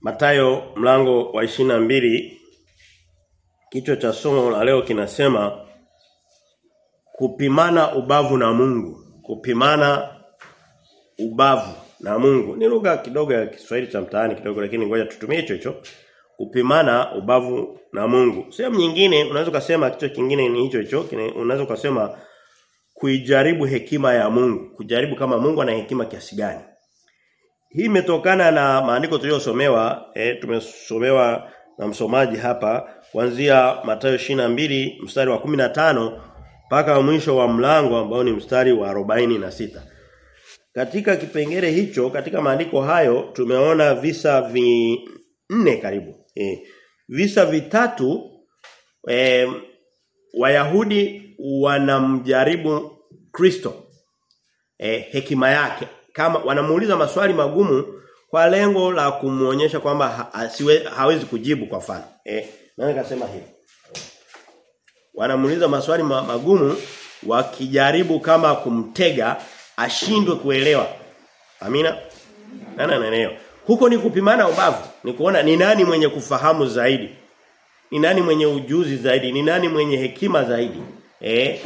Matayo mlango wa ishina mbili kichwa cha somo la leo kinasema kupimana ubavu na Mungu. Kupimana ubavu na Mungu. Ni lugha kidogo ya Kiswahili cha mtaani kidogo lakini ngoja tutumie hicho hicho. Kupimana ubavu na Mungu. Sehemu nyingine unaweza kusema kichwa kingine ni hicho hicho, unaweza kusema kuijaribu hekima ya Mungu. Kujaribu kama Mungu ana hekima kiasi gani. Hii imetokana na maandiko tuliyosomewa, eh tumesomewa na msomaji hapa kuanzia Mathayo mbili mstari wa 15 mpaka mwisho wa mlango ambao ni mstari wa arobaini na sita Katika kipengele hicho, katika maandiko hayo tumeona visa vinne karibu. Eh, visa vitatu e, Wayahudi wanamjaribu Kristo. e, hekima yake kama wanamuuliza maswali magumu kwa lengo la kumuonyesha kwamba ha, hawezi kujibu kwa mfano. Eh, nani kasema hivi? Wanamuuliza maswali magumu wakijaribu kama kumtega ashindwe kuelewa. Amina? Nani anaelewa? Huko ni kupimana ubavu, ni kuona ni nani mwenye kufahamu zaidi. Ni nani mwenye ujuzi zaidi, ni nani mwenye hekima zaidi. Eh,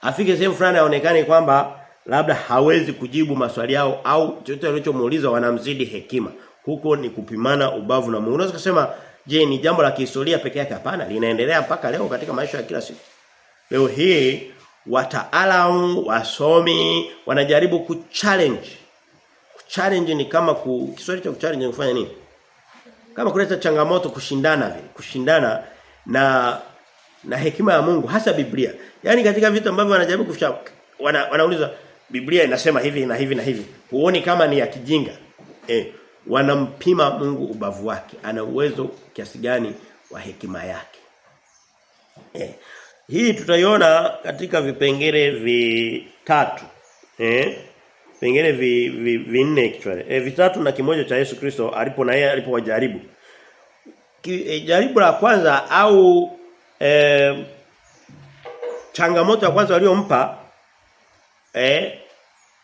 afike sehemu fulani aonekane kwamba labda hawezi kujibu maswali yao au chochote alichomuuliza wanamzidi hekima. Huko ni kupimana ubavu na Mungu. Unaweza kusema je, ni jambo la kihistoria peke yake hapana, linaendelea mpaka leo katika maisha ya kila siku. Leo hii wataalamu, wasomi wanajaribu kuchallenge. Kuchallenge ni kama ku Kiswahili cha kuchallenge kufanya nini? Kama kuleta changamoto kushindana vile, kushindana na na hekima ya Mungu hasa Biblia. Yaani katika vitu ambavyo wanajaribu kufanya wana, wanauliza Biblia inasema hivi na hivi na hivi. Huoni kama ni ya kijinga. Eh, wanampima Mungu ubavu wake. Ana uwezo kiasi gani wa hekima yake. Eh, hii tutaiona katika vipengele vitatu. Eh? Vipengele vi, vi, vinne actually. Eh, vitatu na kimoja cha Yesu Kristo alipo na yeye alipowajaribu. E, jaribu la kwanza au eh, changamoto ya kwanza waliompa eh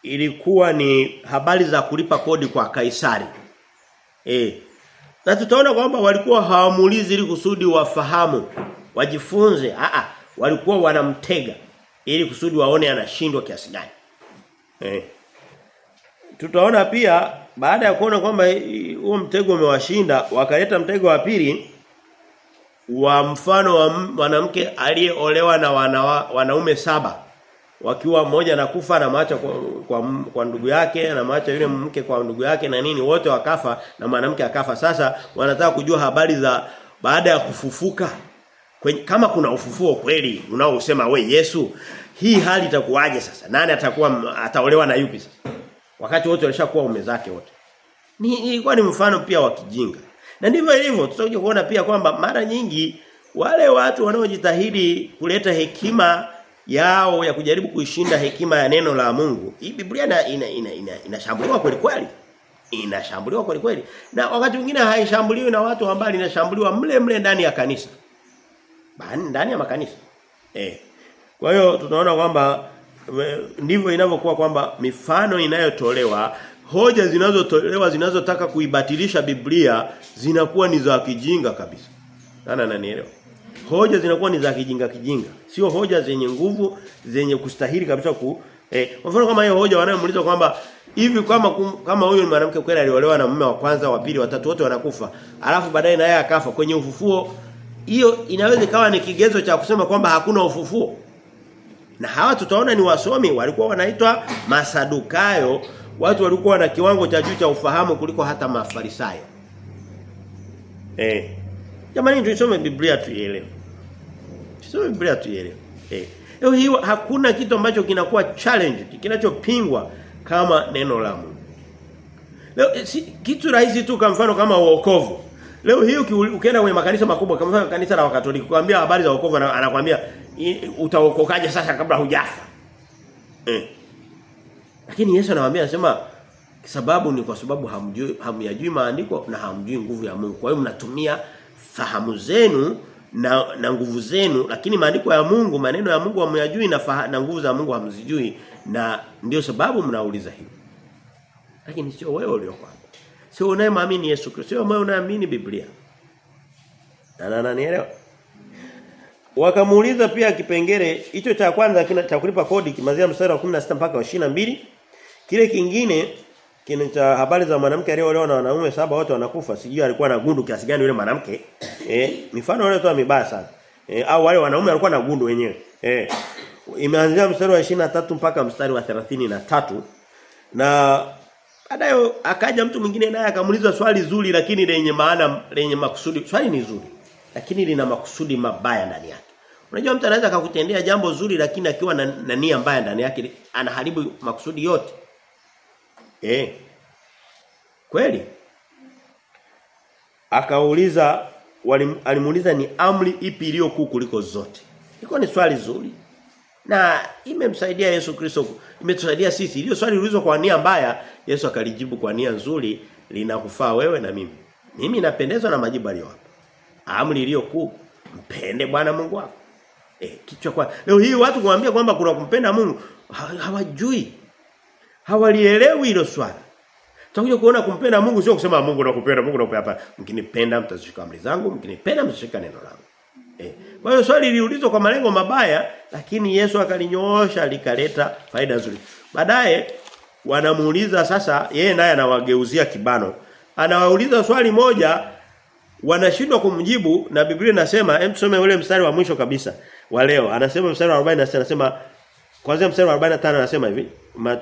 ilikuwa ni habari za kulipa kodi kwa Kaisari. Eh. Na tutaona kwamba walikuwa hawamuulizi ili kusudi wafahamu, wajifunze. A a, walikuwa wanamtega ili kusudi waone anashindwa kiasi gani. Eh. Tutaona pia baada ya kuona kwamba huo mtego umewashinda, wakaleta mtego wa pili wa mfano wa mwanamke aliyeolewa na wanawa, wanaume saba wakiwa mmoja anakufa anamwacha kwa, kwa, kwa ndugu yake na anamwacha yule mke kwa ndugu yake na nini wote wakafa na mwanamke akafa. Sasa wanataka kujua habari za baada ya kufufuka. Kwenye, kama kuna ufufuo kweli unaosema we Yesu hii hali itakuwaje sasa? Nani atakuwa ataolewa na yupi sasa? Wakati wote walishakuwa ume zake wote. Ni ilikuwa ni mfano pia wa kijinga. Na ndivyo ilivyo. Tutakuja kuona pia kwamba mara nyingi wale watu wanaojitahidi kuleta hekima yao ya kujaribu kuishinda hekima ya neno la Mungu. Hii Biblia ina inashambuliwa ina, ina, ina kweli kweli. Inashambuliwa kweli kweli. Na wakati mwingine haishambuliwi na watu ambao inashambuliwa mle mle ndani ya kanisa. Bani ndani ya makanisa. Eh. Kwa hiyo tunaona kwamba ndivyo inavyokuwa kwamba mifano inayotolewa hoja zinazotolewa zinazotaka kuibatilisha Biblia zinakuwa ni za kijinga kabisa. Nani ananielewa? Hoja zinakuwa ni za kijinga kijinga. Sio hoja zenye nguvu zenye kustahili kabisa ku eh kwa mfano kama hiyo hoja wanayomuuliza kwamba hivi kama kama huyu ni mwanamke kweli aliolewa na mume wa kwanza wa pili watatu wote wanakufa alafu baadaye naye akafa kwenye ufufuo? Hiyo inaweza ikawa ni kigezo cha kusema kwamba hakuna ufufuo. Na hawa tutaona ni wasomi walikuwa wanaitwa masadukayo. Watu walikuwa na kiwango cha juu cha ufahamu kuliko hata mafarisayo. Eh Jamani tuisome Biblia tuielewe. Tusome Biblia tuielewe. Eh. Leo hii hakuna kitu ambacho kinakuwa challenge, kinachopingwa kama neno la Mungu. Leo si, kitu rahisi tu kwa mfano kama wokovu. Leo hii ukienda kwenye makanisa makubwa kama mfano kanisa la Wakatoliki kuambia habari za wokovu anakuambia utaokokaje sasa kabla hujafa. Eh. Lakini Yesu anawaambia anasema sababu ni kwa sababu hamjui hamyajui maandiko na hamjui nguvu ya Mungu. Kwa hiyo mnatumia fahamu zenu na, na nguvu zenu lakini maandiko ya Mungu maneno ya Mungu hamyajui na, na nguvu za Mungu hamzijui na ndio sababu mnauliza hivi lakini sio wewe ulioko Sio unayemwamini Yesu Kristo, sio wewe unaamini Biblia. Na na nanielewa? Wakamuuliza pia kipengele hicho cha kwanza kina cha kulipa kodi kimazia mstari wa 16 mpaka wa 22. Kile kingine kile cha habari za mwanamke aliyeolewa na wanaume saba wote wanakufa. Sijui alikuwa na gundu kiasi gani yule mwanamke. Eh, mifano ile toa mibaya sana. Eh, au wale wanaume walikuwa na gundu wenyewe. Eh. Imeanzia mstari wa 23 mpaka mstari wa 33 na baadaye akaja mtu mwingine naye akamuuliza swali zuri lakini lenye maana lenye makusudi. Swali ni zuri lakini lina makusudi mabaya ndani yake. Unajua mtu anaweza akakutendea jambo zuri lakini akiwa na, na nia mbaya ndani yake anaharibu makusudi yote. Eh. Kweli? Akauliza alimuuliza ni amri ipi iliyo kuu kuliko zote. Iko ni swali zuri. Na imemsaidia Yesu Kristo, imetusaidia sisi. Hiyo swali ulizo kwa nia mbaya, Yesu akalijibu kwa nia nzuri, linakufaa wewe na mimi. Mimi napendezwa na majibu aliyowapa. Amri iliyo kuu, mpende Bwana Mungu wako. Eh, kichwa kwa leo hii watu kuambia kwamba kuna kumpenda Mungu hawajui. Hawalielewi hilo swala. Tutakuja kuona kumpenda Mungu sio kusema Mungu nakupenda, Mungu nakupenda hapa. Mkinipenda mtazishika amri zangu, mkinipenda mtashika neno langu. Eh. Kwa hiyo swali liliulizwa kwa malengo mabaya lakini Yesu akalinyoosha likaleta faida nzuri. Baadaye wanamuuliza sasa yeye naye anawageuzia kibano. Anawauliza swali moja wanashindwa kumjibu na Biblia inasema hem tusome ule mstari wa mwisho kabisa wa leo. Anasema mstari wa 46 anasema kwanza mstari wa 45 anasema hivi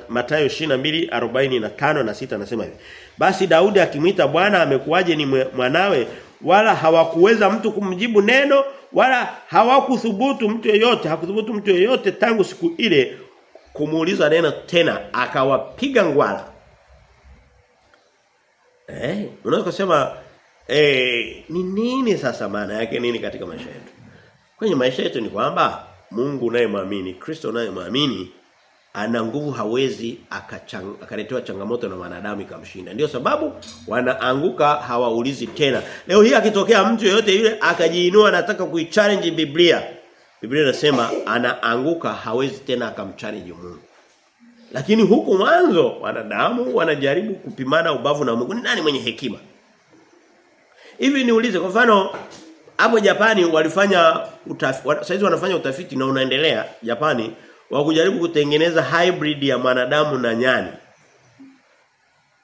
Mathayo 22:45 na 6 anasema hivi. Basi Daudi akimwita Bwana amekuwaje ni mwanawe wala hawakuweza mtu kumjibu neno wala hawakuthubutu mtu yeyote hakuthubutu mtu yeyote tangu siku ile kumuuliza neno tena akawapiga ngwala. Eh, unaweza kusema eh ni nini sasa maana yake nini katika maisha yetu? Kwenye maisha yetu ni kwamba Mungu unayemwamini, Kristo unayemwamini ana nguvu hawezi akaletewa changamoto na wanadamu ikamshinda. Ndio sababu wanaanguka hawaulizi tena. Leo hii akitokea mtu yeyote yule akajiinua anataka kuichallenge Biblia. Biblia inasema anaanguka hawezi tena akamchallenge Mungu. Lakini huku mwanzo wanadamu wanajaribu kupimana ubavu na Mungu. Ni nani mwenye hekima? Hivi niulize kwa mfano hapo Japani walifanya utafiti saizi wanafanya utafiti na unaendelea Japani wa kujaribu kutengeneza hybrid ya mwanadamu na nyani.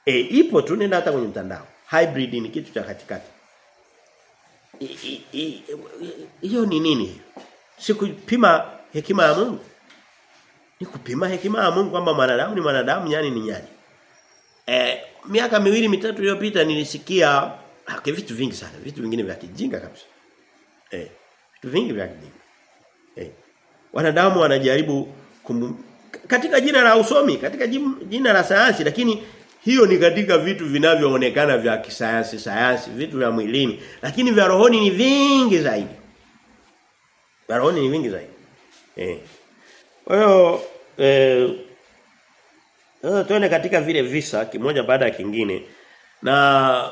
E, ipo tu nenda hata kwenye mtandao. Hybrid ni kitu cha katikati. Hiyo ni nini? Si kupima hekima ya Mungu. Ni kupima hekima ya Mungu kwamba mwanadamu ni mwanadamu, nyani ni nyani. E, miaka miwili mitatu iliyopita nilisikia okay, vitu vingi sana, vitu vingine vya kijinga kabisa. Eh, vitu vingi vya kidini. Eh. Wanadamu wanajaribu kum... katika jina la usomi, katika jina la sayansi lakini hiyo ni katika vitu vinavyoonekana vya kisayansi sayansi, vitu vya mwilini, lakini vya rohoni ni vingi zaidi. Vya rohoni ni vingi zaidi. Eh. Kwa hiyo eh tuone katika vile visa kimoja baada ya kingine na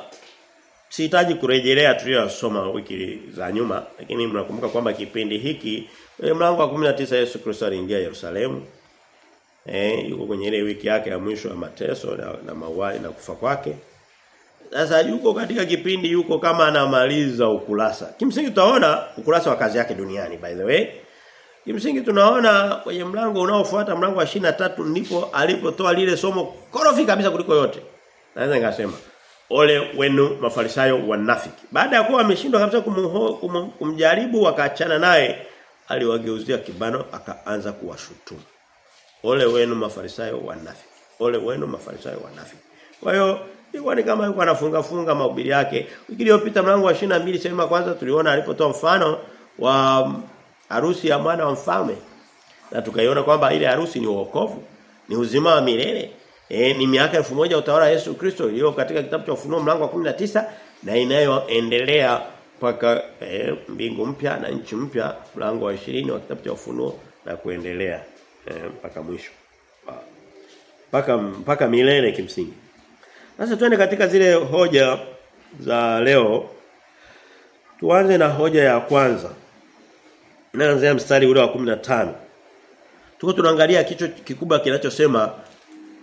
sihitaji kurejelea tuliyosoma wiki za nyuma lakini mnakumbuka kwamba kipindi hiki e, mlango wa 19 Yesu Kristo aliingia Yerusalemu. Eh yuko kwenye ile wiki yake ya mwisho ya mateso na, na mauaji na kufa kwake. Sasa yuko katika kipindi yuko kama anamaliza ukurasa. Kimsingi tutaona ukurasa wa kazi yake duniani by the way. Kimsingi tunaona kwenye mlango unaofuata mlango wa tatu ndipo alipotoa lile somo korofi kabisa kuliko yote. Naweza ngasema ole wenu mafarisayo wanafiki. Baada ya kuwa ameshindwa kabisa kum, kumjaribu wakaachana naye, aliwageuzia kibano akaanza kuwashutumu. Ole wenu mafarisayo wanafiki. Ole wenu mafarisayo wanafiki. Kwa hiyo ilikuwa ni kama yuko anafunga funga mahubiri yake. Wiki iliyopita mlango wa 22 sema kwanza tuliona alipotoa mfano wa harusi ya mwana wa mfalme. Na tukaiona kwamba ile harusi ni wokovu, ni uzima wa milele. E, ni miaka elfu moja utawala Yesu Kristo iliyo katika kitabu cha Ufunuo mlango wa 19 na inayoendelea mpaka e, mbingu mpya na nchi mpya mlango wa 20 wa kitabu cha Ufunuo na kuendelea mpaka e, mwisho. Mpaka mpaka milele kimsingi. Sasa twende katika zile hoja za leo. Tuanze na hoja ya kwanza. Inaanzia mstari ule wa 15. Tuko tunaangalia kichwa kikubwa kinachosema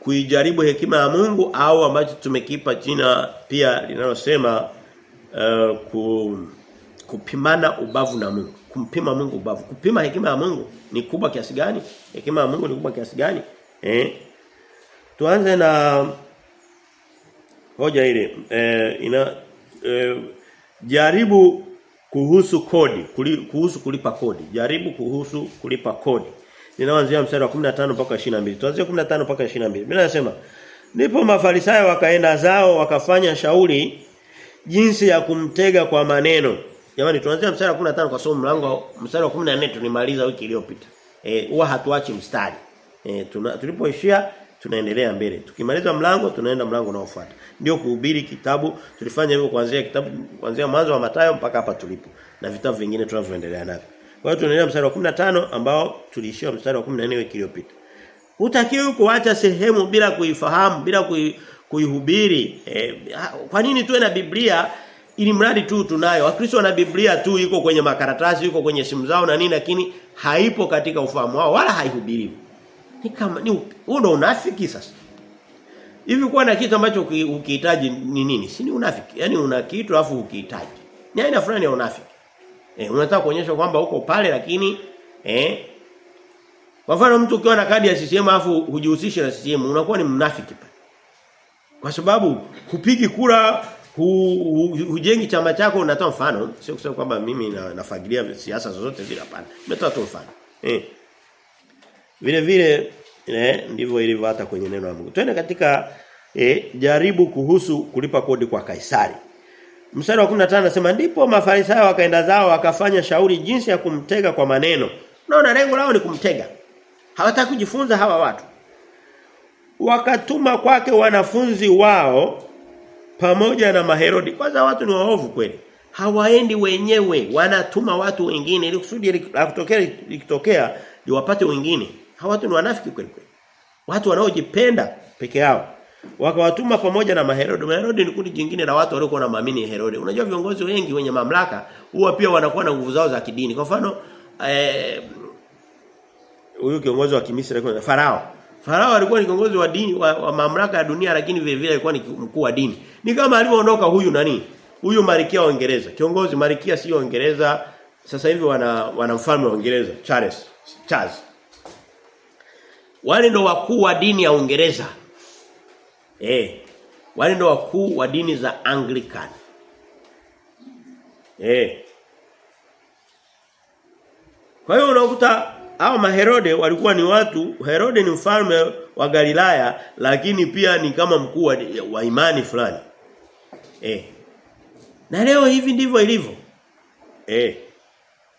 kuijaribu hekima ya Mungu au ambacho tumekipa jina pia linalosema uh, ku, kupimana ubavu na Mungu kumpima Mungu ubavu. Kupima hekima ya Mungu ni kubwa kiasi gani? Hekima ya Mungu ni kubwa kiasi gani? Eh tuanze na hoja ile eh, ina eh, jaribu kuhusu kodi kuhusu kulipa kodi. Jaribu kuhusu kulipa kodi ninaanzia mstari wa 15 mpaka 22 tuanzie 15 mpaka 22 mimi nasema ndipo mafarisayo wakaenda zao wakafanya shauri jinsi ya kumtega kwa maneno jamani tuanzia mstari wa 15 kwa sababu mlango mstari wa 14 tulimaliza wiki iliyopita eh huwa hatuachi mstari eh tulipoishia tunaendelea mbele. Tukimaliza mlango tunaenda mlango unaofuata. Ndio kuhubiri kitabu tulifanya hivyo kuanzia kitabu kuanzia mwanzo wa Mathayo mpaka hapa tulipo na vitabu vingine tunavyoendelea navyo. Kwa hiyo tunaendelea mstari wa 15 ambao tuliishia mstari wa 14 wiki iliyopita. Hutakiwi kuacha sehemu bila kuifahamu, bila kui, kuihubiri. E, kwa nini tuwe na Biblia ili mradi tu tunayo. Wakristo wana Biblia tu iko kwenye makaratasi, iko kwenye simu zao na nini lakini haipo katika ufahamu wao wala haihubiriwi. Ni kama ni huo ndo unafiki sasa. Hivi kuwa na kitu ambacho ukihitaji ni nini? Si ni unafiki. Yaani una kitu alafu ukihitaji. Ni aina fulani ya unafiki. Eh unataka kuonyesha kwamba uko pale lakini eh kwa mfano mtu ukiwa na kadi ya CCM afu hujihusishi na CCM unakuwa ni mnafiki pale. Kwa sababu hupigi kura hu, hu, hujengi chama chako unatoa mfano sio kusema kwamba mimi na, nafagilia siasa zozote zile hapana. Nimetoa tu mfano. Eh vile vile eh, ndivyo ilivyo hata kwenye neno la Mungu. Twende katika eh, jaribu kuhusu kulipa kodi kwa Kaisari. Mstari wa 15 anasema ndipo Mafarisayo wakaenda zao wakafanya shauri jinsi ya kumtega kwa maneno. Unaona lengo lao ni kumtega. Hawataka kujifunza hawa watu. Wakatuma kwake wanafunzi wao pamoja na maherodi. Kwanza watu ni waovu kweli. Hawaendi wenyewe, wanatuma watu wengine ili kusudi la kutokea likitokea liwapate wengine. Hawa watu ni wanafiki kweli kweli. Watu wanaojipenda peke yao. Wakawatuma pamoja na maherodi. Maherodi ni kundi jingine la watu waliokuwa na maamini Herode. Unajua viongozi wengi wenye mamlaka huwa pia wanakuwa na nguvu zao za kidini. Kwa mfano eh huyu kiongozi wa Kimisri alikuwa Farao. Farao alikuwa ni kiongozi wa dini wa, wa mamlaka ya dunia lakini vile vile alikuwa ni mkuu wa dini. Ni kama alivyoondoka huyu nani? Huyu Malkia wa Uingereza. Kiongozi Malkia sio Uingereza. Sasa hivi wana wana mfalme wa Uingereza, Charles. Charles. Wale ndo wakuu wa dini ya Uingereza. Eh. Wale ndio wakuu wa dini za Anglican. Eh. Kwa hiyo unakuta hao maherode walikuwa ni watu Herode ni mfalme wa Galilaya lakini pia ni kama mkuu wa, wa imani fulani. Eh. Na leo hivi ndivyo ilivyo. Eh.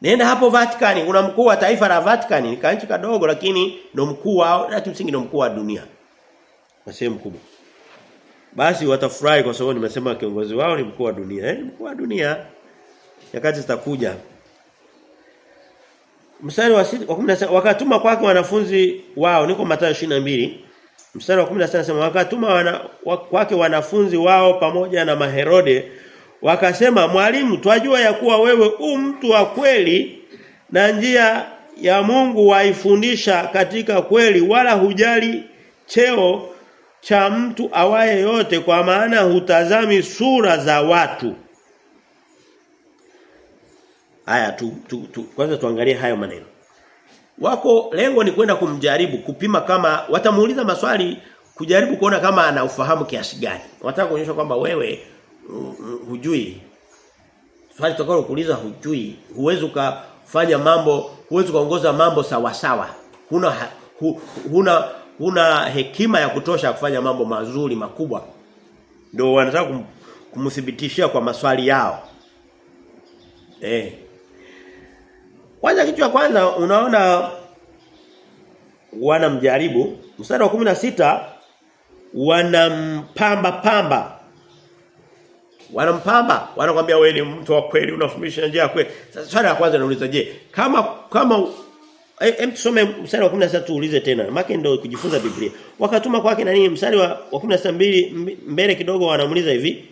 Nenda hapo Vatican kuna mkuu wa taifa la Vatican ni kanchi kadogo lakini ndo mkuu wao na kimsingi ndo mkuu wa dunia. Kwa sehemu kubwa. Basi watafurahi kwa sababu nimesema kiongozi wao ni mkuu wa dunia. Eh, mkuu wa dunia. Nyakati zitakuja. Mstari wa 16 wakatuma kwake wanafunzi wao niko Mathayo 22. Mstari wa 16 anasema wakatuma wana, kwake wanafunzi wao pamoja na maherode wakasema mwalimu twajua ya kuwa wewe u mtu wa kweli na njia ya Mungu waifundisha katika kweli wala hujali cheo cha mtu awaye yote kwa maana hutazami sura za watu Haya tu, tu, tu kwanza tuangalie hayo maneno. Wako lengo ni kwenda kumjaribu kupima kama watamuuliza maswali kujaribu kuona kama ana ufahamu kiasi gani. Wataka kuonyesha kwamba wewe hujui. Swali tutakalo kuuliza hujui, huwezi ukafanya mambo, huwezi kuongoza mambo sawa sawa. Huna hu, huna huna hekima ya kutosha kufanya mambo mazuri makubwa. Ndio wanataka kum, kumthibitishia kwa maswali yao. Eh. Kwanza kitu cha kwanza unaona wanamjaribu mstari wa 16 wanampamba pamba wanampamba wanakuambia wewe ni mtu wa kweli unafundisha njia ya kweli sasa swali la kwanza nauliza je kama kama hem tusome mstari wa 16 tuulize tena Maki ndio kujifunza Biblia wakatuma kwake na nini mstari wa, wa 12 mbele kidogo wanamuuliza hivi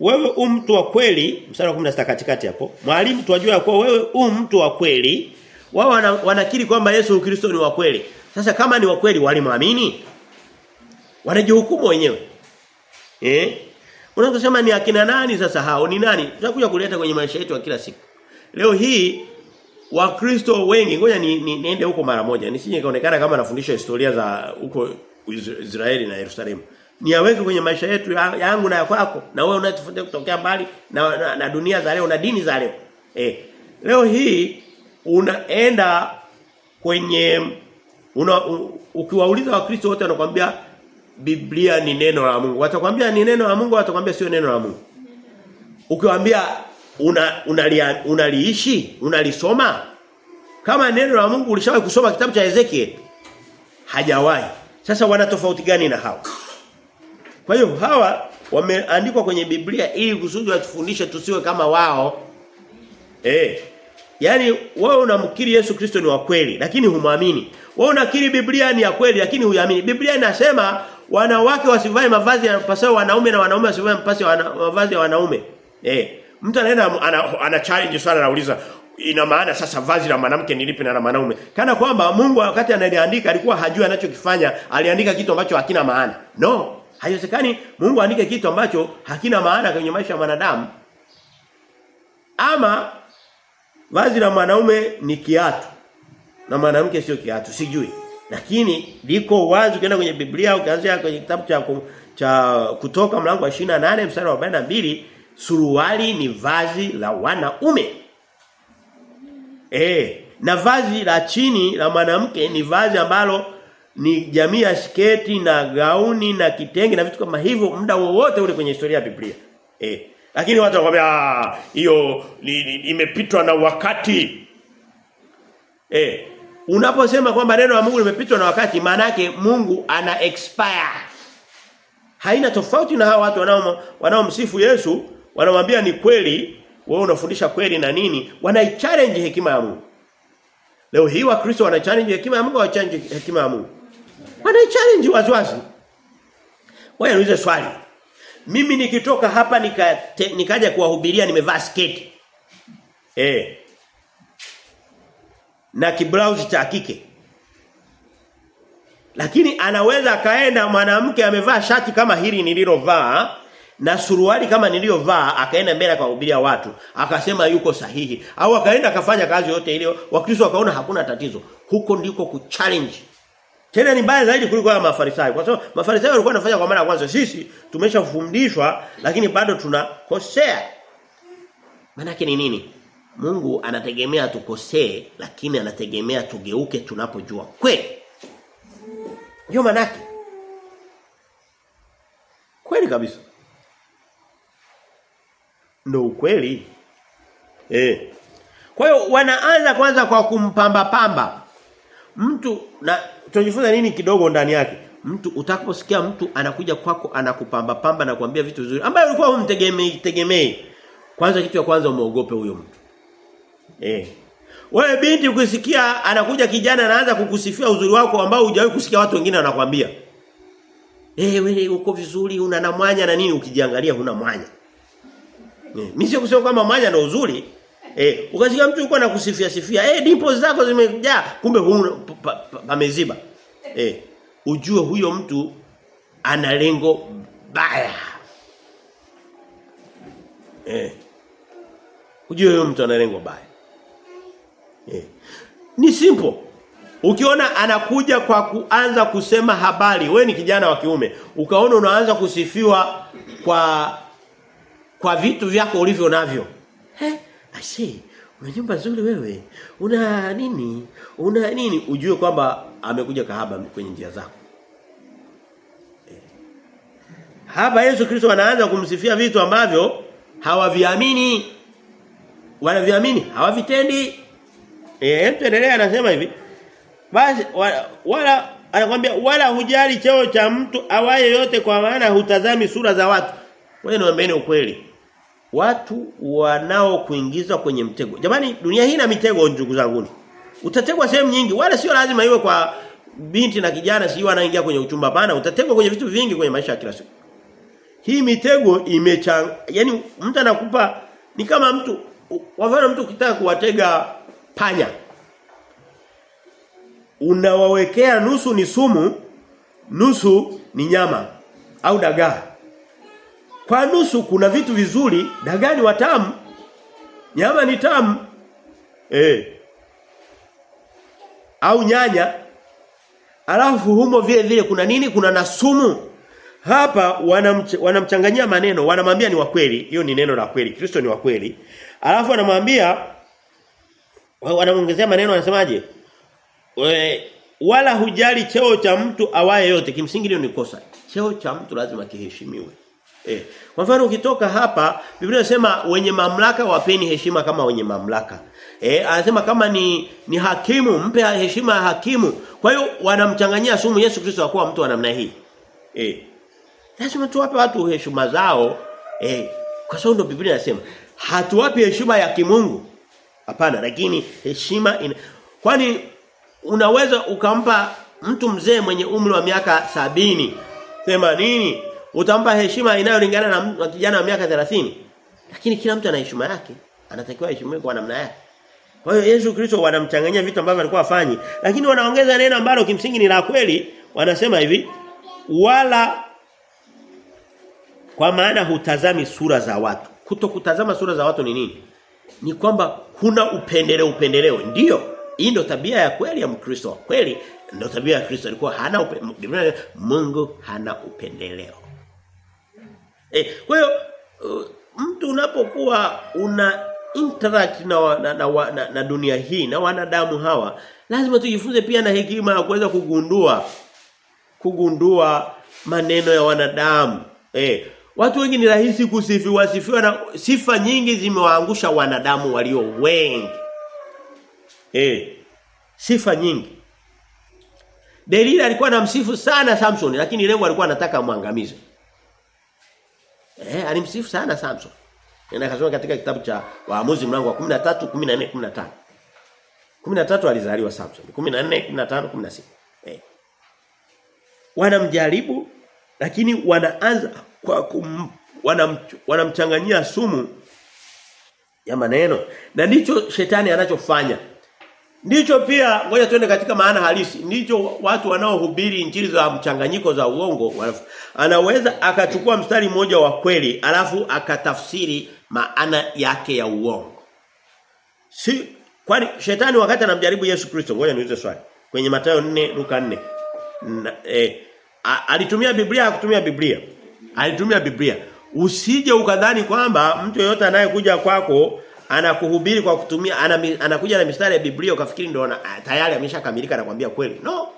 wewe u mtu wa kweli mstari wa 16 katikati hapo mwalimu tuwajua kuwa wewe u mtu wa kweli wao wanakiri kwamba Yesu Kristo ni wa kweli Sasa kama ni wa kweli walimwamini? Wanajihukumu wenyewe. Eh? Unatosema ni akina nani sasa hao? Ni nani? Tutakuja kuleta kwenye maisha yetu ya kila siku. Leo hii Wakristo wengi ngoja ni, ni, niende huko mara moja. Nisije kaonekana kama nafundisha historia za huko Israeli na Yerusalemu. Niaweke kwenye maisha yetu ya- yangu na yako na wewe unatufuata kutokea mbali na, na, na dunia za leo na dini za leo. Eh. Leo hii unaenda kwenye una, u, ukiwauliza wakristo wote wanakuambia Biblia ni neno la Mungu. Watakwambia ni neno la Mungu, watakwambia sio neno la Mungu. Ukiwaambia una unaliishi, unalisoma? Kama neno la Mungu ulishawahi kusoma kitabu cha Ezekiel? Hajawahi. Sasa wana tofauti gani na hawa? Kwa hiyo hawa wameandikwa kwenye Biblia ili kusudi watufundishe tusiwe kama wao. Eh. Yaani wewe unamkiri Yesu Kristo ni wa kweli lakini humwamini. Wewe unakiri Biblia ni ya kweli lakini huiamini. Biblia inasema wanawake wasivae mavazi yanapasao wanaume na wanaume wasivae mavazi ya wanaume. Eh. Mtu anaenda ana, ana challenge swala anauliza ina maana sasa vazi la mwanamke ni lipi na la mwanaume? Kana kwamba Mungu wakati analiandika alikuwa hajui anachokifanya, aliandika kitu ambacho hakina maana. No, haiwezekani Mungu aandike kitu ambacho hakina maana kwenye maisha ya mwanadamu. Ama vazi la mwanaume ni kiatu na mwanamke sio kiatu, sijui. Lakini liko wazi ukienda kwenye Biblia ukianzia kwenye kitabu cha cha kutoka mlango wa 28 mstari wa 42 suruali ni vazi la wanaume. Eh, na vazi la chini la mwanamke ni vazi ambalo ni jamii ya sketi na gauni na kitenge na vitu kama hivyo muda wowote ule kwenye historia ya Biblia. Eh, lakini watu wanakuambia "Ah, hiyo imepitwa na wakati. Eh, unaposema kwamba neno la Mungu limepitwa na wakati maana yake Mungu ana expire. Haina tofauti na hao watu wanao wanaomsifu Yesu, wanamwambia ni kweli, wewe unafundisha kweli na nini? Wanaichallenge hekima ya Mungu. Leo hii wa Kristo wanachallenge hekima ya Mungu, wanachallenge hekima ya Mungu. Wanaichallenge waziwazi. Wewe niulize swali. Mimi nikitoka hapa nika, te, nikaja kuwahubiria nimevaa sketi. Eh. Na kiblausi cha kike. Lakini anaweza akaenda mwanamke amevaa shati kama hili nililovaa na suruali kama niliyovaa akaenda mbele akahubiria watu akasema yuko sahihi. Au akaenda akafanya kazi yote ile wakristo wakaona hakuna tatizo. Huko ndiko kuchallenge tena ni mbaya zaidi kuliko ya mafarisayo kwa sababu mafarisayo walikuwa wanafanya kwa mara ya kwanza. Sisi tumeshafundishwa lakini bado tunakosea. Maana ni nini? Mungu anategemea tukosee lakini anategemea tugeuke tunapojua kweli. Ndio manake. Kweli kabisa. Ndio ukweli. Eh. Kwa hiyo wanaanza kwanza kwa kumpamba pamba. Mtu na tunajifunza nini kidogo ndani yake? Mtu utakaposikia mtu anakuja kwako anakupamba pamba na kuambia vitu vizuri ambaye ulikuwa humtegemei tegemei. Kwanza kitu ya kwanza umeogope huyo mtu. Eh. Wewe binti ukisikia anakuja kijana anaanza kukusifia uzuri wako ambao hujawahi kusikia watu wengine wanakwambia. Eh wewe uko vizuri una na mwanya na nini ukijiangalia huna mwanya. Eh, mimi sio kusema kwamba maji ndio uzuri. Eh, ukasikia mtu yuko anakusifia sifia, eh dimples zako zimejaa, kumbe pameziba. Eh, ujue huyo mtu ana lengo baya. Eh. Ujue huyo mtu ana lengo baya. Eh. Ni simple. Ukiona anakuja kwa kuanza kusema habari, we ni kijana wa kiume, ukaona unaanza kusifiwa kwa kwa vitu vyako ulivyo navyo. Eh, Ashe, una nyumba nzuri wewe. Una nini? Una nini? Ujue kwamba amekuja kahaba kwenye njia zako. Eh. Hapa Yesu Kristo anaanza kumsifia vitu ambavyo hawaviamini. Wanaviamini, hawavitendi. Eh, tuendelea anasema hivi. Basi wala, wala anakuambia wala hujali cheo cha mtu awaye yote kwa maana hutazami sura za watu. Wewe niambieni ukweli. Watu wanao kuingizwa kwenye mtego. Jamani dunia hii na mitego ndugu zangu. Utategwa sehemu nyingi wala sio lazima iwe kwa binti na kijana sio anaingia kwenye uchumba bana utategwa kwenye vitu vingi kwenye maisha ya kila siku. Hii mitego imechang yani mtu anakupa ni kama mtu kwa mfano mtu ukitaka kuwatega panya unawawekea nusu ni sumu, nusu ni nyama au dagaa. Kwa nusu kuna vitu vizuri, dagaa watamu. Nyama ni tamu. Eh. Au nyanya. Alafu humo vile vile kuna nini? Kuna nasumu. Hapa wanamch, wanamchanganyia maneno, wanamwambia ni wa kweli. Hiyo ni neno la kweli. Kristo ni wa kweli. Alafu wanamwambia wanamongezea maneno wanasemaje? Wala hujali cheo cha mtu awaye yote. Kimsingi hiyo ni kosa. Cheo cha mtu lazima kiheshimiwe. Eh. Kwa mfano ukitoka hapa Biblia inasema wenye mamlaka wapeni heshima kama wenye mamlaka. Eh, anasema kama ni ni hakimu mpe heshima ya hakimu. Kwa hiyo wanamchanganyia sumu Yesu Kristo akuwa mtu wa namna hii. Eh. Lazima tuwape watu heshima zao. Eh, kwa sababu ndio Biblia inasema hatuwapi heshima ya kimungu. Hapana, lakini heshima ina... kwani unaweza ukampa mtu mzee mwenye umri wa miaka sabini themanini utampa heshima inayolingana na kijana wa miaka 30 lakini kila mtu ana heshima yake. Anatakiwa heshima kwa namna yake. Kwa hiyo Yesu Kristo wanamchanganyia vitu ambavyo alikuwa afanyi lakini wanaongeza neno ambalo kimsingi ni la kweli. Wanasema hivi wala kwa maana hutazami sura za watu. Kuto kutazama sura za watu ni nini? Ni kwamba kuna upendeleo upendeleo. Ndiyo hii ndio tabia ya kweli ya Mkristo kweli. Ndio tabia ya Kristo. Alikuwa hana upendeleo Mungu hana upendeleo Eh, kwa hiyo uh, mtu unapokuwa una interact na, na, na, na, na dunia hii na wanadamu hawa lazima tujifunze pia na hekima ya kuweza kugundua kugundua maneno ya wanadamu. Eh, watu wengi ni rahisi kusifiwa sifiwa na sifa nyingi zimewaangusha wanadamu walio wengi. Eh, sifa nyingi. Delila alikuwa anamsifu sana Samson lakini lengo alikuwa anataka amwangamize. Eh, alimsifu sana Samson. Nenda kasoma katika kitabu cha Waamuzi mlango wa 13, 14, 15. 13 alizaliwa Samson. 14, 15, 16. Eh. Wanamjaribu lakini wanaanza kwa kum, wanam, wanamchanganyia sumu ya maneno na ndicho shetani anachofanya. Ndicho pia ngoja tuende katika maana halisi. Ndicho watu wanaohubiri injili za mchanganyiko za uongo anaweza akachukua mstari mmoja wa kweli alafu akatafsiri maana yake ya uongo. Si kwani shetani wakati anamjaribu Yesu Kristo ngoja niulize swali. Kwenye Mathayo 4 Luka 4. Na, eh, alitumia Biblia hakutumia Biblia. Alitumia Biblia. Usije ukadhani kwamba mtu yeyote anayekuja kwako anakuhubiri kwa kutumia anakuja na mistari ya Biblia ukafikiri ndio tayari ameshakamilika na kwambia kweli. No.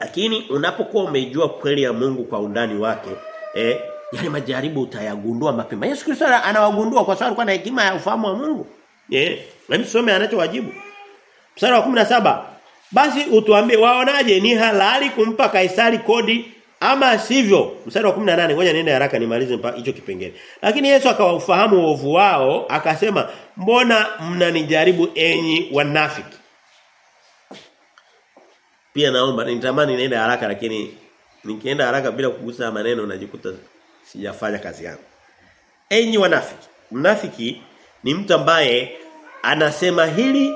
Lakini unapokuwa umejua kweli ya Mungu kwa undani wake, eh, yale majaribu utayagundua mapema. Yesu Kristo anawagundua kwa sababu alikuwa na hekima ya ufahamu wa Mungu. Eh, hebu tusome anachowajibu. Mstari wa 17. Basi utuambie waonaje ni halali kumpa Kaisari kodi ama sivyo mstari wa 18 ngoja niende haraka nimalize hicho kipengele. Lakini Yesu akawaufahamu uovu wao akasema mbona mnanijaribu enyi wanafiki? Pia naomba nitamani niende haraka lakini nikienda haraka bila kugusa maneno najikuta sijafanya kazi yangu. Enyi wanafiki. Mnafiki ni mtu ambaye anasema hili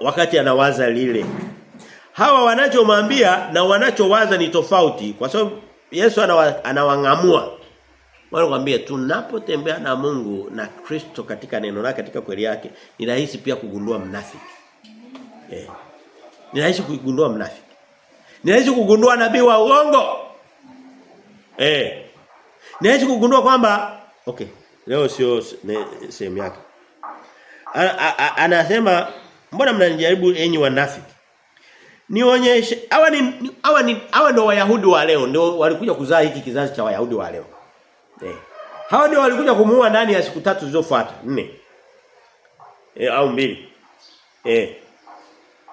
wakati anawaza lile hawa wanachomwambia na wanachowaza ni tofauti kwa sababu Yesu anawa, anawangamua. Wanakuambia tunapotembea na Mungu na Kristo katika neno lake katika kweli yake ni rahisi pia kugundua mnafiki. Eh. Ni rahisi kugundua mnafiki. Ni rahisi kugundua nabii wa uongo. Eh. Ni rahisi kugundua kwamba okay leo sio sehemu yake. Anasema mbona mnanijaribu enyi wanafiki nionyeshe. Hawa ni hawa ni hawa ndio wayahudi wa leo. Ndio walikuja kuzaa hiki kizazi cha wayahudi wa leo. Eh. Hawa ndio walikuja kumuua ndani ya siku tatu zilizofuata. Nne. Eh au mbili. Eh.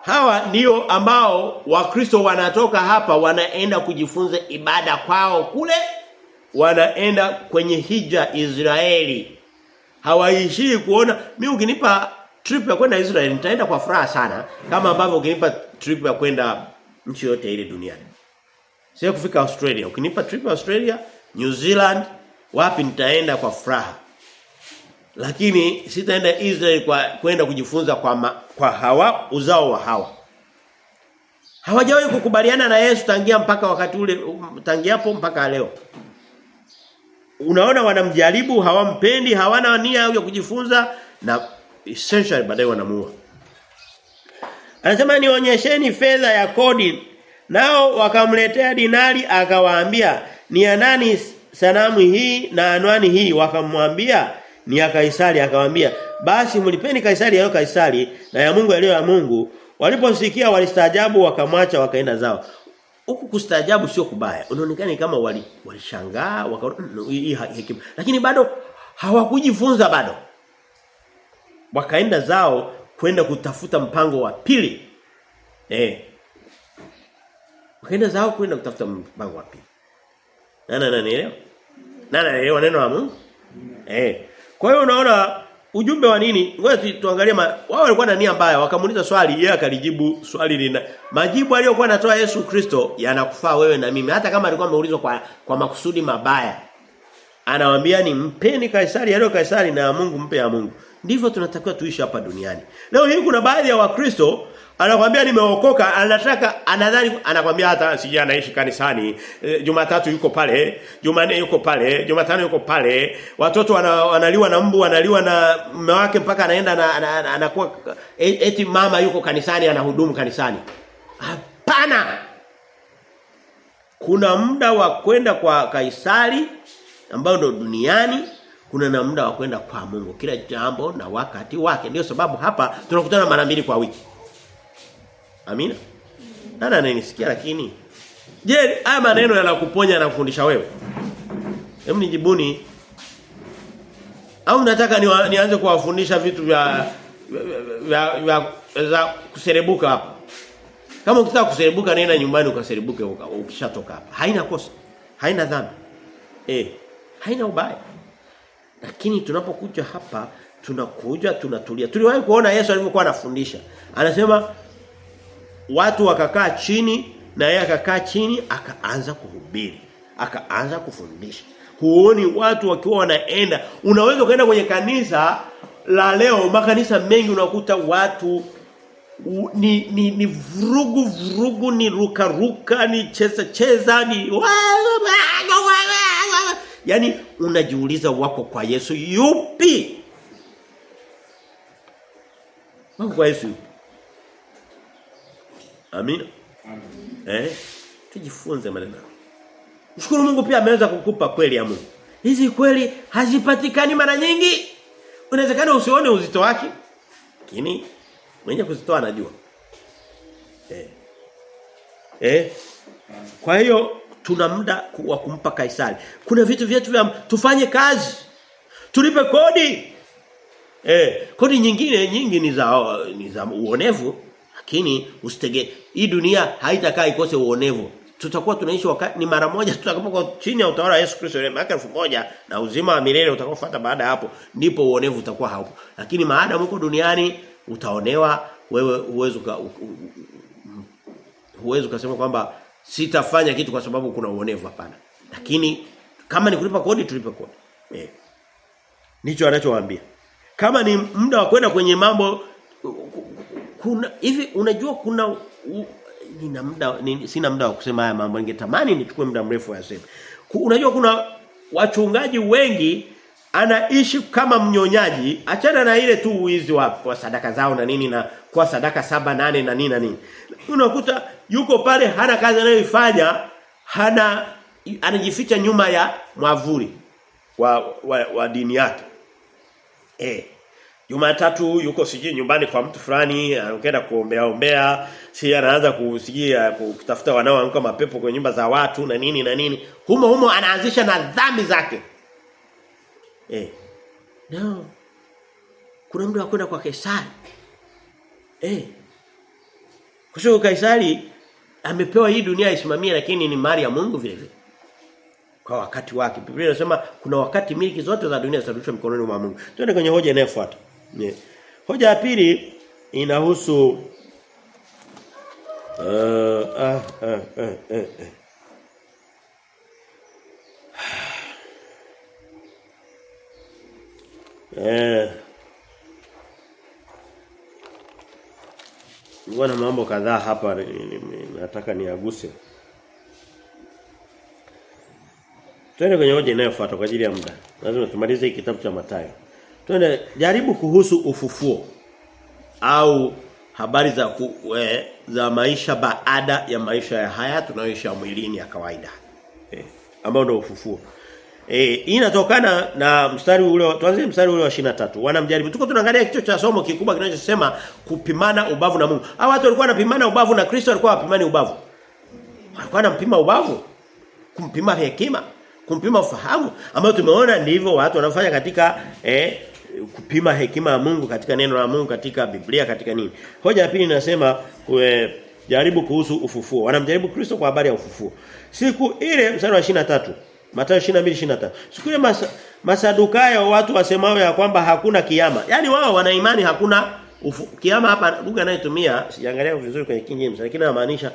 Hawa ndio ambao wakristo wanatoka hapa wanaenda kujifunza ibada kwao kule. Wanaenda kwenye hija Israeli. Hawaishii kuona. Mimi ukinipa trip ya kwenda Israeli nitaenda kwa furaha sana kama ambavyo ukinipa trip ya kwenda nchi yote ile duniani. Sio kufika Australia. Ukinipa trip ya Australia, New Zealand, wapi nitaenda kwa furaha. Lakini sitaenda Israeli kwa kwenda kujifunza kwa ma, kwa hawa uzao wa hawa. Hawajawahi kukubaliana na Yesu tangia mpaka wakati ule tangia hapo mpaka leo. Unaona wanamjaribu, hawampendi, hawana nia ya kujifunza na essentially baadaye wanamua. Anasema nionyesheni fedha ya kodi. Nao wakamletea dinari akawaambia ni ya nani sanamu hii na anwani hii? Wakamwambia ni ya Kaisari. Akamwambia basi mlipeni Kaisari yao Kaisari na ya Mungu yaliyo ya Mungu. Waliposikia walistaajabu wakamwacha wakaenda zao. Huku kustaajabu sio kubaya. Unaonekana kama wali walishangaa waka hii hekima lakini bado hawakujifunza bado wakaenda zao kwenda kutafuta mpango wa pili. Eh. Wakaenda zao kwenda kutafuta mpango wa pili. Nani ananielewa? Nani anaelewa neno la Mungu? Eh. Kwa hiyo unaona ujumbe wa nini? Ngoja tuangalie wao walikuwa na nia mbaya wakamuuliza swali yeye akalijibu swali lina majibu aliyokuwa anatoa Yesu Kristo yanakufaa wewe na mimi. Hata kama alikuwa ameulizwa kwa kwa makusudi mabaya. Anawaambia ni mpeni Kaisari aliyo Kaisari na Mungu mpe ya Mungu ndivyo tunatakiwa tuishi hapa duniani. Leo hii kuna baadhi ya wakristo anakuambia nimeokoka anataka anadhani anakuambia hata sija anaishi kanisani e, Jumatatu yuko pale Jumanne yuko pale Jumatano yuko pale watoto wana, wanaliwa na mbu wanaliwa na mume wake mpaka anaenda na, anakuwa eti mama yuko kanisani anahudumu kanisani. Hapana! Kuna muda wa kwenda kwa Kaisari ambao ndo duniani kuna na muda wa kwenda kwa Mungu kila jambo na wakati wake ndio sababu hapa tunakutana mara mbili kwa wiki Amina. Nani ananisikia lakini je, haya maneno yanakuponya na kufundisha wewe? Hebu nijibuni. Au nataka ni, nianze kuwafundisha vitu vya vya, vya, vya kuserebuka hapa. Kama ukitaka kuserebuka nenda nyumbani ukaserebuke ukishatoka hapa. Haina kosa. Haina dhambi. Eh, haina ubaya. Lakini tunapokuja hapa tunakuja tunatulia. Tuliwahi kuona Yesu alivyokuwa anafundisha. Anasema watu wakakaa chini na yeye akakaa chini akaanza kuhubiri akaanza kufundisha huoni watu wakiwa wanaenda unaweza kaenda kwenye kanisa la leo makanisa mengi unakuta watu u, ni, ni ni vurugu vurugu ni ruka ruka ni cheza cheza ni yani unajiuliza wako kwa Yesu yupi wako kwa Yesu yupi Amina. Eh? Tujifunze maneno. Mshukuru Mungu pia ameweza kukupa kweli ya Mungu. Hizi kweli hazipatikani mara nyingi. Unawezekana usione uzito wake. Lakini mwenye kuzitoa anajua. Eh. Eh? Kwa hiyo tuna muda wa kumpa Kaisari. Kuna vitu vyetu vya tufanye kazi. Tulipe kodi. Eh, kodi nyingine nyingi ni za ni za uonevu lakini usitege hii dunia haitakaa ikose uonevu. Tutakuwa tunaishi wakati ni mara moja tutakapokuwa chini ya utawala wa Yesu Kristo ile miaka moja na uzima wa milele utakaofuata baada ya hapo ndipo uonevu utakuwa hapo. Lakini maadamu huko duniani utaonewa wewe huwezi huwezi kasema kwamba sitafanya kitu kwa sababu kuna uonevu hapana. Lakini kama ni kulipa kodi tulipe kodi. Eh. Nicho anachowaambia. Kama ni muda wa kwenda kwenye mambo kuna hivi unajua kuna u, nina muda sina muda wa kusema haya mambo ningetamani nichukue muda mrefu yaseme. Unajua kuna wachungaji wengi anaishi kama mnyonyaji achana na ile tu uizi wa, wa sadaka zao na nini na kwa sadaka saba nane na nini na nini. Unakuta yuko pale hana kazi anayoifanya hana anajificha nyuma ya mwavuli wa, wa, wa dini yake. Eh Jumatatu yuko sijui nyumbani kwa mtu fulani anakwenda kuombea ombea, si anaanza kusikia kutafuta wanaoamka mapepo kwenye nyumba za watu na nini na nini. Humo humo anaanzisha na dhambi zake. Eh. No. Kuna mtu akwenda kwa Kesari Eh. Kwa sababu Kaisari amepewa hii dunia isimamie lakini ni mali ya Mungu vile vile. Kwa wakati wake. Biblia inasema kuna wakati miliki zote za dunia zitarudishwa mikononi mwa Mungu. Twende kwenye hoja inayofuata. Hoja ya pili inahusu uh, uh, uh, uh, uh, uh. Eh. Nilikuwa na mambo kadhaa hapa nataka niaguse. Twende kwenye hoja inayofuata kwa ajili ya muda. Lazima tumalize hiki kitabu cha Mathayo. Twende jaribu kuhusu ufufuo au habari za ku, we, za maisha baada ya maisha ya haya tunayoishi mwilini ya kawaida. Eh, ambao ndio ufufuo. Eh, hii inatokana na mstari ule tuanze mstari ule wa 23. Wanamjaribu. Tuko tunaangalia kichwa cha somo kikubwa kinachosema kupimana ubavu na Mungu. Hao watu walikuwa wanapimana ubavu na Kristo alikuwa apimani ubavu. Walikuwa wanampima ubavu. Kumpima hekima, kumpima ufahamu ambao tumeona ndivyo watu wanafanya katika eh, kupima hekima ya Mungu katika neno la Mungu katika Biblia katika nini. Hoja ya pili inasema kwe, jaribu kuhusu ufufuo. Wanamjaribu Kristo kwa habari ya ufufuo. Siku ile mstari wa 23 Mathayo 22:25. Siku ile masa, masadukayo watu wasemao ya kwamba hakuna kiyama. Yaani wao wana imani hakuna ufu, kiyama hapa lugha anayotumia sijaangalia vizuri kwenye King James lakini anamaanisha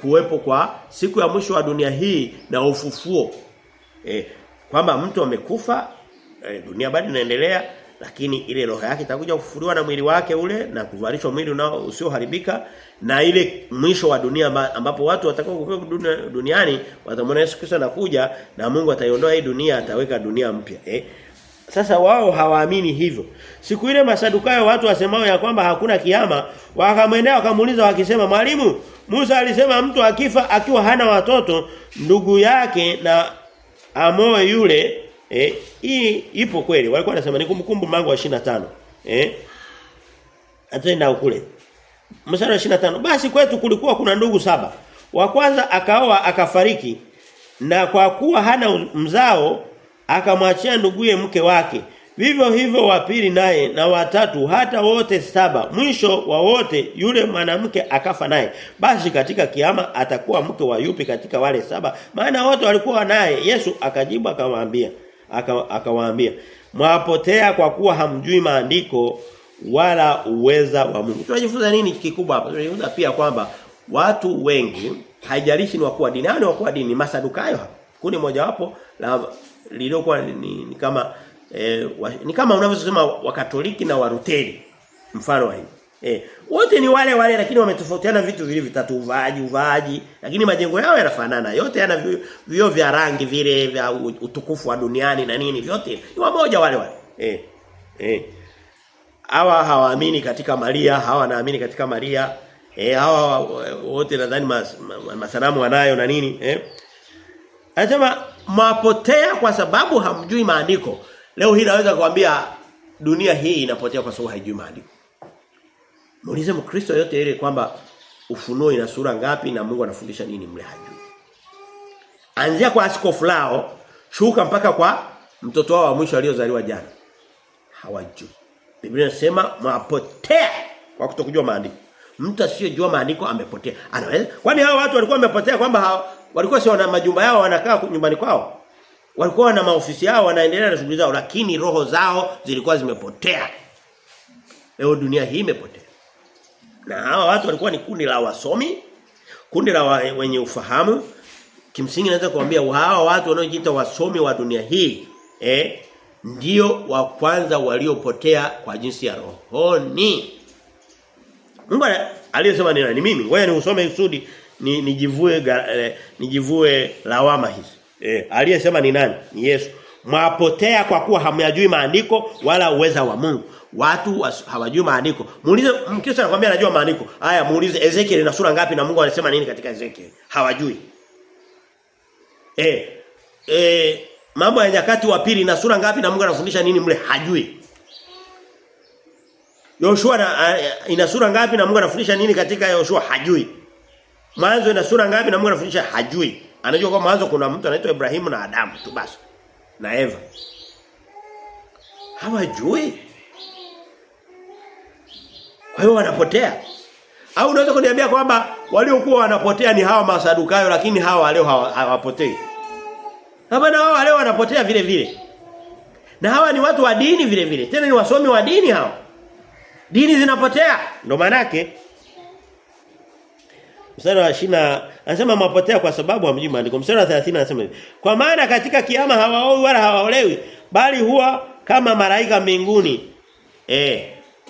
kuwepo kwa siku ya mwisho wa dunia hii na ufufuo. Eh, kwamba mtu amekufa eh, dunia bado inaendelea lakini ile roho yake itakuja kufufuliwa na mwili wake ule na kuvalishwa mwili unao usioharibika na ile mwisho wa dunia ambapo watu watakao dunia, duniani watamwona Yesu Kristo anakuja na Mungu ataiondoa hii dunia ataweka dunia mpya eh sasa wao hawaamini hivyo. Siku ile masadukayo watu wasemao ya kwamba hakuna kiama, wakamwendea wakamuuliza wakisema, "Mwalimu, Musa alisema mtu akifa akiwa hana watoto, ndugu yake na amoe yule eh hii ipo kweli. Walikuwa wanasema ni kumbukumbu mlango wa 25. Eh? Atenda kule. Mstari wa 25. Basi kwetu kulikuwa kuna ndugu saba. Wa kwanza akaoa akafariki na kwa kuwa hana mzao akamwachia nduguye mke wake. Vivyo hivyo wa pili naye na watatu hata wote saba. Mwisho wa wote yule mwanamke akafa naye. Basi katika kiama atakuwa mke wa yupi katika wale saba? Maana wote walikuwa naye. Yesu akajibu akamwambia aka- akawaambia mwapotea kwa kuwa hamjui maandiko wala uweza wa Mungu. Tunajifunza nini kikubwa hapa? Tunajifunza pia kwamba watu wengi haijalishi ni wakuu wa dini, au ni wakuu wa dini, masadukayo hapa. Kundi mojawapo la liliokuwa ni, ni, ni kama eh, wa, ni kama unavyosema wakatoliki na waruteli mfano wa hivi. Eh, wote ni wale wale lakini wametofautiana vitu vile vitatu uvaaji uvaaji lakini majengo yao yanafanana. Yote yana vio vya rangi vile vya utukufu wa duniani na nini vyote ni wamoja wale wale. Eh eh. Hawa hawaamini katika Maria hawa naamini katika Maria. Eh hawa wote nadhani mas, ma- masanamu wanayo na nini eh. Anasema mapotea kwa sababu hamjui maandiko. Leo hii naweza kuambia dunia hii inapotea kwa sababu haijui maandiko. Muulize Mkristo yote ile kwamba ufunuo ina sura ngapi na Mungu anafundisha nini mle hajui. Anzia kwa askofu lao, shuka mpaka kwa mtoto wao wa mwisho aliozaliwa jana. Hawajui. Biblia inasema mwapotea kwa kutokujua maandiko. Mtu asiyejua maandiko amepotea. Anaweza kwani hao watu walikuwa wamepotea kwamba hao walikuwa si wana majumba yao wanakaa nyumbani kwao. Walikuwa na maofisi yao wanaendelea na shughuli zao lakini roho zao zilikuwa zimepotea. Leo dunia hii imepotea. Na hawa watu walikuwa ni kundi la wasomi, kundi la wenye ufahamu. Kimsingi naweza kuambia hawa watu wanaojiita wasomi wa dunia hii eh ndio wa kwanza waliopotea kwa jinsi ya rohoni. Mungu aliyesema ni nani mimi? Wewe ni usome usudi ni nijivue eh, nijivue lawama hizi. Eh, aliyesema ni nani? Ni Yesu. Mwapotea kwa kuwa hamyajui maandiko wala uweza wa Mungu. Watu hawajui maandiko. Muulize Mkristo anakuambia anajua maandiko. Haya muulize Ezekiel ina sura ngapi na Mungu anasema nini katika Ezekiel? Hawajui. Eh, eh mambo ya nyakati wa pili na sura ngapi na Mungu anafundisha nini mle hajui. Yoshua na, ina sura ngapi na Mungu anafundisha nini katika Yoshua hajui. Mwanzo ina sura ngapi na Mungu anafundisha hajui. Anajua kwa mwanzo kuna mtu anaitwa Ibrahimu na Adamu tu basi. Na Eva. Hawajui. Kwa hiyo wanapotea. Au unaweza kuniambia kwamba waliokuwa wanapotea ni hawa masadukayo lakini hawa leo hawapotei. Hapa na hawa leo wanapotea vile vile. Na hawa ni watu wa dini vile vile. Tena ni wasomi wa dini hawa. Dini zinapotea. Ndio maana Mstari wa shina anasema mapotea kwa sababu hamjui maandiko. Mstari wa 30 anasema hivi. Kwa maana katika kiama hawaoi wala hawaolewi bali huwa kama malaika mbinguni. Eh,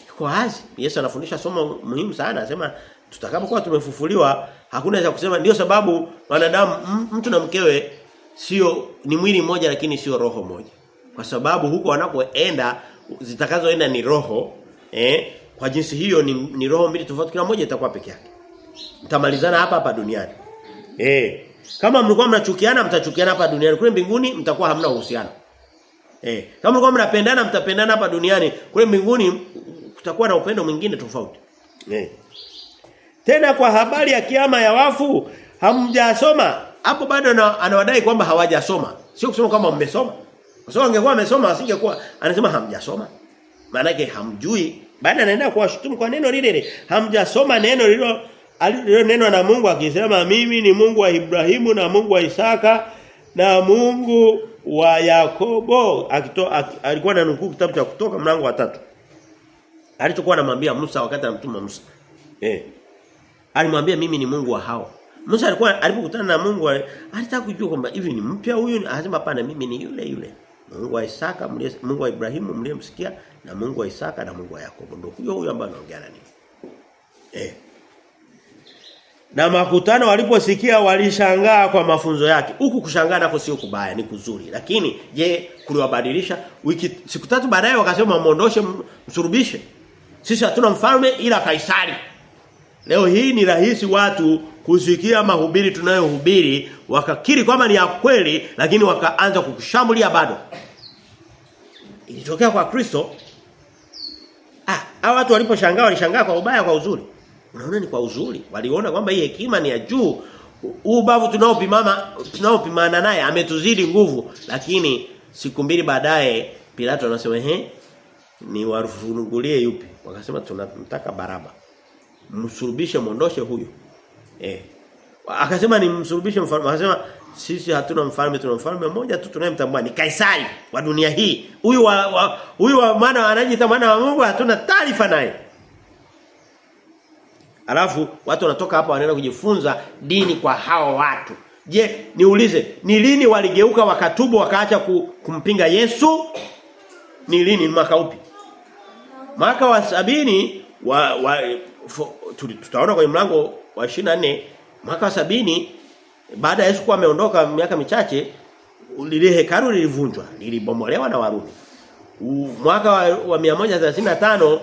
iko wazi. Yesu anafundisha somo muhimu sana, anasema tutakapokuwa tumefufuliwa hakuna cha kusema ndio sababu wanadamu mtu na mkewe sio ni mwili mmoja lakini sio roho moja. Kwa sababu huko wanakoenda zitakazoenda ni roho eh kwa jinsi hiyo ni, ni roho mbili tofauti kila moja itakuwa peke yake. Mtamalizana hapa hapa duniani. Eh kama mlikuwa mnachukiana mtachukiana hapa duniani. Kule mbinguni mtakuwa hamna uhusiano. Eh kama mlikuwa mnapendana mtapendana hapa duniani. Kule mbinguni kutakuwa na upendo mwingine tofauti. Eh. Tena kwa habari ya kiama ya wafu hamjasoma? Hapo bado anawadai kwamba hawajasoma. Sio kusema kwamba mmesoma. Kwa sababu angekuwa amesoma asingekuwa anasema hamjasoma. Maana hamjui. Baada anaenda kuwashutumu kwa neno lile lile. Hamjasoma neno lilo alilo neno na Mungu akisema mimi ni Mungu wa Ibrahimu na Mungu wa Isaka na Mungu wa Yakobo akito alikuwa na nukuu kitabu cha kutoka mlango wa tatu. Alichokuwa anamwambia Musa wakati anamtuma Musa. Eh. Alimwambia mimi ni Mungu wa hao. Musa alikuwa alipokutana na Mungu alitaka kujua kwamba hivi ni mpya huyu? Anasema hapana mimi ni yule yule. Mungu wa Isaka mlie, Mungu wa Ibrahimu mliyemsikia na Mungu wa Isaka na Mungu wa Yakobo. Ndio huyo huyo ambaye anaongea nani eh na makutano waliposikia walishangaa kwa mafunzo yake. Huku kushangaa nako sio kubaya, ni kuzuri. Lakini je, kuliwabadilisha wiki siku tatu baadaye wakasema muondoshe msurubishe. Sisi hatuna mfalme ila Kaisari. Leo hii ni rahisi watu kusikia mahubiri tunayohubiri wakakiri kwamba ni ya kweli lakini wakaanza kukushambulia bado. Ilitokea kwa Kristo. Ah, hao watu waliposhangaa walishangaa kwa ubaya kwa uzuri. Unaona ni kwa uzuri. Waliona kwamba hii hekima ni ya juu. Huu bavu tunaopimana tunaopimana naye ametuzidi nguvu lakini siku mbili baadaye Pilato anasema ehe ni warufungulie yupi? Wakasema tunamtaka Baraba. Msurubishe muondoshe huyo. Eh. Akasema ni msurubishe mfalme. Akasema sisi hatuna mfalme tuna mfalme mmoja tu tunayemtambua ni Kaisari wa dunia hii. Huyu wa, huyu wa maana anajiita maana wa Mungu hatuna taarifa naye. Alafu watu wanatoka hapa wanaenda kujifunza dini kwa hao watu. Je, niulize, ni lini waligeuka wakatubu wakaacha kumpinga Yesu? Ni lini mwaka upi? Mwaka wa sabini wa, wa tutaona kwenye mlango wa 24 mwaka wa sabini baada ya Yesu kuwa ameondoka miaka michache lile hekalu lilivunjwa, lilibomolewa na Warumi. Mwaka wa, wa 135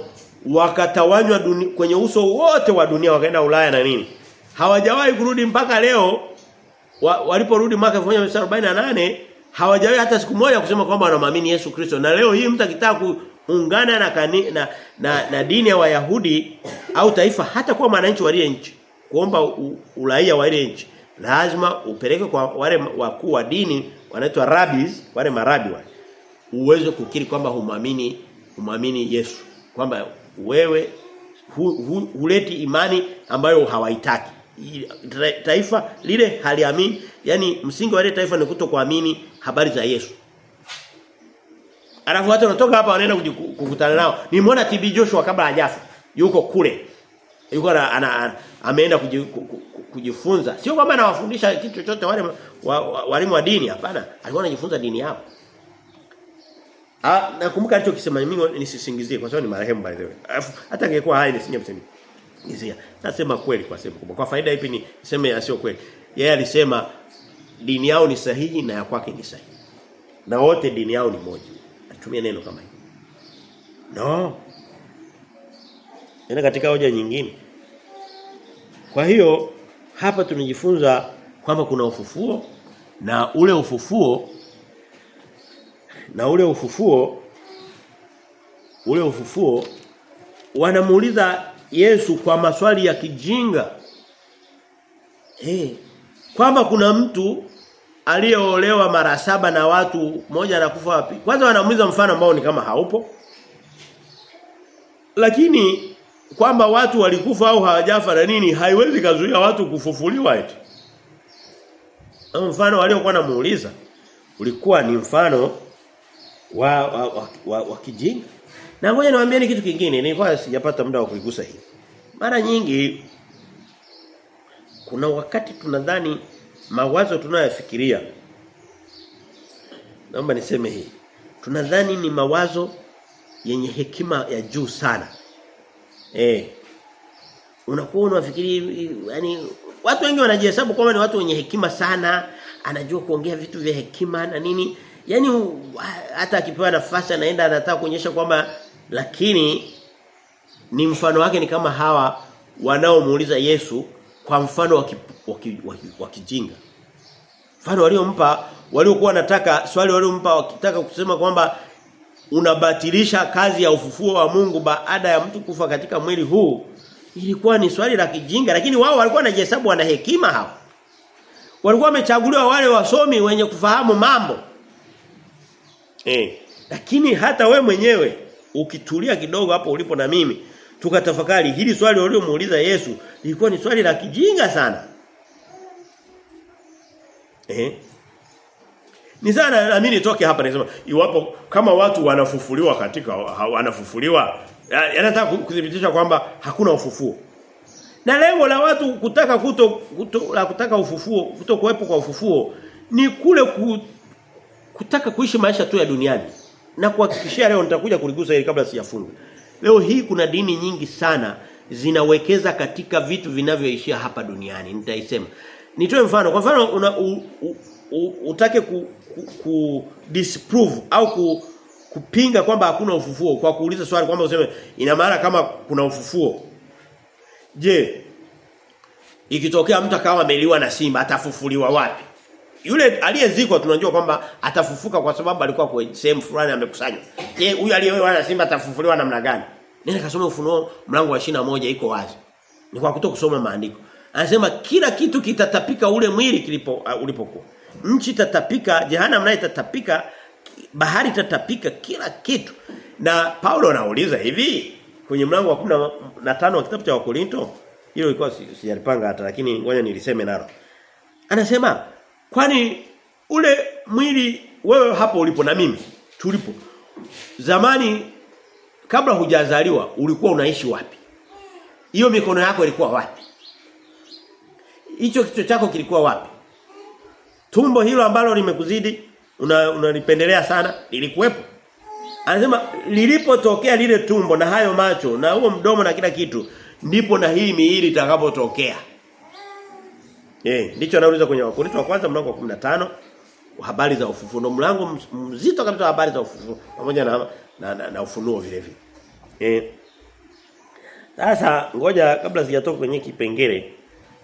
wakatawanywa kwenye uso wote wa dunia wakaenda Ulaya na nini. Hawajawahi kurudi mpaka leo wa, waliporudi mwaka 1948 hawajawahi hata siku moja kusema kwamba wanamwamini Yesu Kristo. Na leo hii mtu akitaka kuungana na, kani, na na na dini ya Wayahudi au taifa hata kwa mwananchi wa ile nchi kuomba uraia wa ile nchi lazima upeleke kwa wale wakuu wa dini wanaitwa rabbis wale marabi wale uweze kukiri kwamba humamini humamini Yesu kwamba wewe hu, hu, huleti imani ambayo hawaitaki taifa lile haliamini yani msingi wa ile taifa ni kutokuamini habari za Yesu Alafu watu wanatoka hapa wanaenda kukutana nao. Nimeona TB Joshua kabla hajafa. Yuko kule. Yuko ana, ana, ana ameenda kujifunza. Sio kwamba anawafundisha kitu chochote wale walimu wa, wa dini hapana. Alikuwa anajifunza dini yao. Ah nakumbuka alichokisema mimi nisisingizie kwa sababu ni marehemu by the way. Alafu hata angekuwa hai nisingemsema. Nisia. Nasema kweli kwa sehemu kubwa. Kwa faida ipi ni sema yasio kweli. Yeye alisema dini yao ni sahihi na ya kwake ni sahihi. Na wote dini yao ni moja Atumie neno kama hili. No. Nenda katika hoja nyingine. Kwa hiyo hapa tunajifunza kwamba kuna ufufuo na ule ufufuo na ule ufufuo ule ufufuo wanamuuliza Yesu kwa maswali ya kijinga. Eh, kwamba kuna mtu aliyeolewa mara saba na watu moja anakufa wapi? Kwanza wanamuuliza mfano ambao ni kama haupo. Lakini kwamba watu walikufa au hawajafa na nini haiwezi kazuia watu kufufuliwa eti. Mfano waliokuwa namuuliza ulikuwa ni mfano wa wa, wa, kijinga. Na ngoja niwaambieni kitu kingine, nilikuwa sijapata muda wa kuigusa hii. Mara nyingi kuna wakati tunadhani mawazo tunayofikiria naomba niseme hii tunadhani ni mawazo yenye hekima ya juu sana. Eh. Unakuwa unafikiri yani watu wengi wanajihesabu kwamba ni watu wenye hekima sana, anajua kuongea vitu vya hekima na nini. Yaani hata akipewa nafasi anaenda anataka kuonyesha kwamba lakini ni mfano wake ni kama hawa wanaomuuliza Yesu kwa mfano wa kijinga. Mfano waliompa waliokuwa wanataka swali waliompa wakitaka kusema kwamba unabatilisha kazi ya ufufuo wa Mungu baada ya mtu kufa katika mwili huu ilikuwa ni swali la kijinga lakini wao walikuwa wanajihesabu wana hekima hao. Walikuwa wamechaguliwa wale wasomi wenye kufahamu mambo. Eh, lakini hata we mwenyewe ukitulia kidogo hapo ulipo na mimi tukatafakari hili swali waliomuuliza Yesu lilikuwa ni swali la kijinga sana. Eh? Ni sana na mimi nitoke hapa nasema iwapo kama watu wanafufuliwa katika wanafufuliwa yanataka kudhibitisha kwamba hakuna ufufuo. Na lengo la watu kutaka kuto, kuto la kutaka ufufuo, kuto kuwepo kwa ufufuo ni kule ku, kutaka kuishi maisha tu ya duniani. Na kuhakikishia leo nitakuja kuligusa hili kabla sijafunga. Leo hii kuna dini nyingi sana zinawekeza katika vitu vinavyoishia hapa duniani. Nitaisema. Nitoe mfano. Kwa mfano una, u, u, u, utake ku, ku, ku disprove au ku, kupinga kwamba hakuna ufufuo kwa kuuliza swali kwamba useme ina maana kama kuna ufufuo. Je, ikitokea mtu akawa ameliwa na simba atafufuliwa wapi? Yule aliyezikwa tunajua kwamba atafufuka kwa sababu alikuwa kwa sehemu fulani amekusanywa. Je, huyu aliyeliwa na simba atafufuliwa namna gani? Nenda kasome ufunuo mlango wa moja iko wazi. Ni kwa kuto kusoma maandiko. Anasema kila kitu kitatapika ule mwili kilipo uh, ulipokuwa. Nchi tatapika, jehanamu nayo tatapika, bahari tatapika kila kitu. Na Paulo anauliza hivi kwenye mlango wa 15 wa kitabu cha Wakorinto, hilo ilikuwa sijalipanga hata lakini ngoja niliseme nalo. Anasema kwani ule mwili wewe hapo ulipo na mimi tulipo zamani kabla hujazaliwa ulikuwa unaishi wapi? Hiyo mikono yako ilikuwa wapi? Hicho kichwa chako kilikuwa wapi? Tumbo hilo ambalo limekuzidi unalipendelea una sana lilikuwepo? Anasema lilipotokea lile tumbo na hayo macho na huo mdomo na kila kitu ndipo na hii miili itakapotokea. Eh, ndicho anauliza kwenye Wakorintho wa kwanza mlango wa 15 habari za ufufuo. Mlango mzito kabisa habari za ufufuo pamoja na na, na, na ufunuo vile vile. Eh. Sasa ngoja kabla sijatoka kwenye kipengele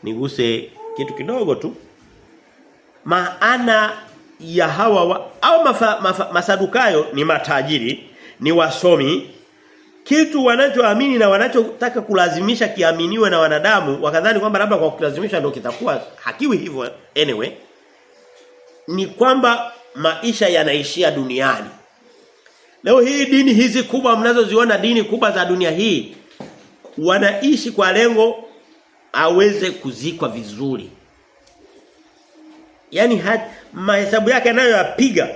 niguse kitu kidogo tu. Maana ya hawa wa, au mafa, mafa, masadukayo ni matajiri, ni wasomi, kitu wanachoamini na wanachotaka kulazimisha kiaminiwe na wanadamu wakadhani kwamba labda kwa kulazimisha ndio kitakuwa hakiwi hivyo anyway ni kwamba maisha yanaishia duniani. Leo hii dini hizi kubwa mnazoziona dini kubwa za dunia hii wanaishi kwa lengo aweze kuzikwa vizuri. Yani mahesabu yake anayoyapiga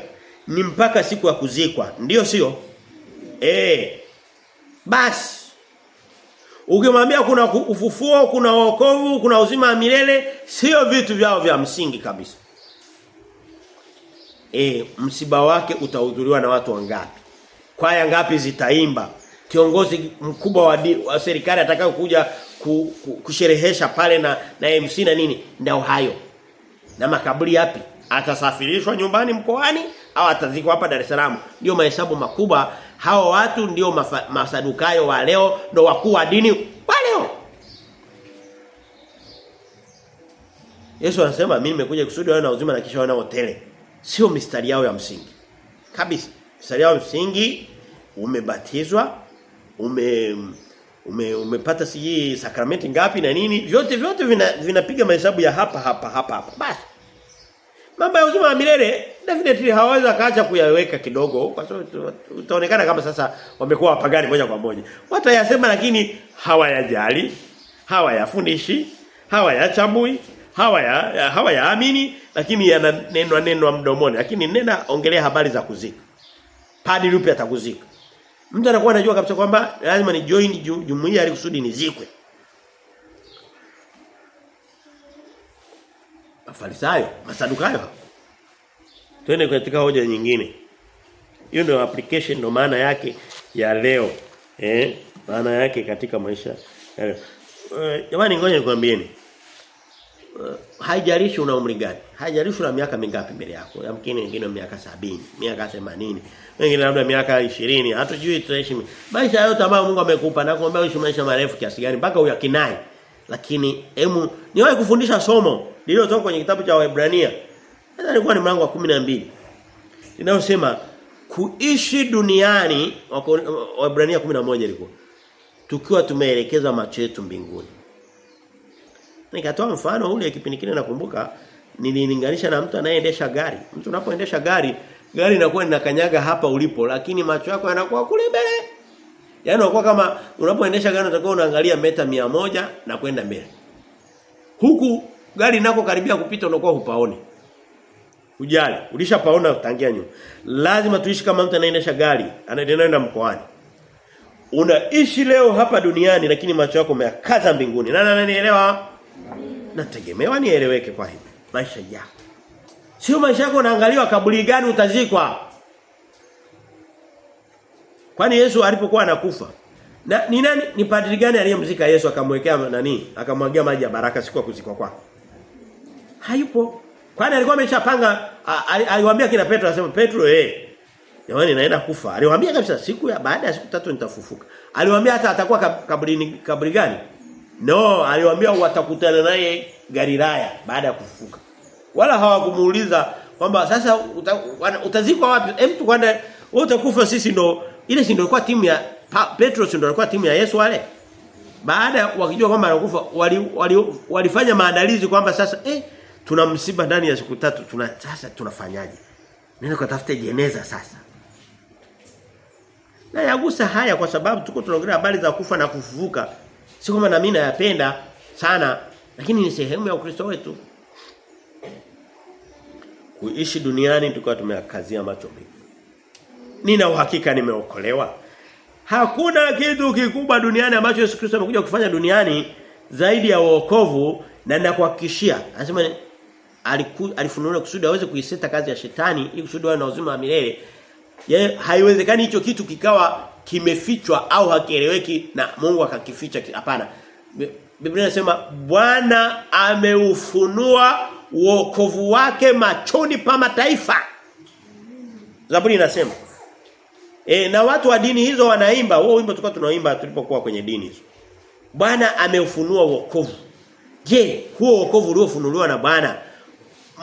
ni mpaka siku ya kuzikwa. Ndio sio? Eh basi ukimwambia kuna ufufuo kuna wokovu kuna uzima wa milele sio vitu vyao vya msingi kabisa. E, msiba wake utahudhuriwa na watu wangapi? Kwaya ngapi zitaimba? Kiongozi mkubwa wa, di, wa serikali atakao kuja ku, ku, kusherehesha pale na na MC na nini? Ndio hayo na makaburi yapi? Atasafirishwa nyumbani mkoani au atazikwa hapa Dar es Salaam? Ndio mahesabu makubwa hao watu ndio masadukayo wa leo ndio wakuu wa dini wa leo. Yesu anasema mimi nimekuja kusudi wao na uzima na kisha wana hoteli. Sio mistari yao ya msingi. Kabisa. Mistari yao ya msingi umebatizwa ume ume umepata siji sakramenti ngapi na nini vyote vyote vinapiga vina mahesabu ya hapa hapa hapa hapa. Basi mambo ya uzima wa milele definitely hawaweza kaacha kuyaweka kidogo kwa sababu utaonekana kama sasa wamekuwa wapagani moja kwa moja. Watayasema lakini hawayajali hawayafundishi hawayachambui hawaya hawayaamini lakini yananenwa neno mdomoni. Lakini nena ongelea habari za kuzika. Padri yupi atakuzika mtu anakuwa anajua kabisa kwamba lazima ni join jumuiya ili kusudi nizikwe Mafarisayo, masadukayo. Twende katika hoja nyingine. Hiyo ndio application ndio maana yake ya leo. Eh? Maana yake katika maisha leo. Eh, Jamani ngoja nikwambieni. Uh, haijalishi una umri gani. Haijalishi una miaka mingapi mbele yako. Yamkini wengine miaka sabini miaka 80, wengine labda miaka 20, hatujui tutaishi. Maisha yote ambayo Mungu amekupa na kuomba uishi maisha marefu kiasi gani mpaka uyakinai. Lakini hemu niwahi kufundisha somo lililotoka kwenye kitabu cha Waebrania. Hata ilikuwa ni mlango wa 12. Linalosema kuishi duniani Waebrania 11 ilikuwa tukiwa tumeelekeza macho yetu mbinguni. Nikatoa mfano ule kipindi kile nakumbuka nililinganisha na mtu anayeendesha gari. Mtu unapoendesha gari, gari inakuwa linakanyaga hapa ulipo lakini macho yako yanakuwa kule mbele. Yaani unakuwa kama unapoendesha gari unatakiwa unaangalia meta mia moja na kwenda mbele. Huku gari nako karibia kupita unakuwa hupaoni. Ujali, ulishapaona tangia nyuma. Lazima tuishi kama mtu anaendesha gari, anaenda mkoani. Unaishi leo hapa duniani lakini macho yako yamekaza mbinguni. Nani ananielewa? Nategemewa nieleweke kwa hivi. Maisha yako. Sio maisha yako unaangaliwa kaburi gani utazikwa. Kwani Yesu alipokuwa anakufa na ni nani ni padri gani aliyemzika Yesu akamwekea nani? Akamwagia maji ya baraka siku ya kuzikwa kwake. Hayupo. Kwani alikuwa ameshapanga aliwaambia kina Petro anasema Petro eh Jamani naenda kufa. Aliwaambia kabisa siku ya baada ya siku tatu nitafufuka. Aliwaambia hata atakuwa kaburini kaburi gani? No, aliwaambia watakutana naye Galilaya baada ya kufufuka. Wala hawakumuuliza kwamba sasa uta, utazikwa wapi? Hem tu kwenda wewe utakufa sisi ndo ile si ndio ilikuwa timu ya pa, Petro ndio ilikuwa timu ya Yesu wale. Baada wakijua kwamba anakufa wali, wali, walifanya maandalizi kwamba sasa eh tuna msiba ndani ya siku tatu tuna sasa tunafanyaje? Nenda kutafuta jeneza sasa. Na yagusa haya kwa sababu tuko tunaongelea habari za kufa na kufufuka. Si kama na mimi nayapenda sana lakini ni sehemu ya Ukristo wetu. Kuishi duniani tukawa tumeakazia macho mengi. Nina uhakika nimeokolewa. Hakuna kitu kikubwa duniani ambacho Yesu Kristo amekuja kufanya duniani zaidi ya wokovu na ninakuhakikishia. Anasema alifunuliwa kusudi aweze kuiseta kazi ya shetani ili kusudi awe na uzima wa milele. Ye, haiwezekani hicho kitu kikawa kimefichwa au hakieleweki na Mungu akakificha hapana. Biblia inasema Bwana ameufunua wokovu wake machoni pa mataifa. Zaburi inasema E, na watu wa dini hizo wanaimba, huo wimbo tulikuwa tunaimba tulipokuwa kwenye dini hizo. Bwana ameufunua wokovu. Je, huo wokovu uliofunuliwa na Bwana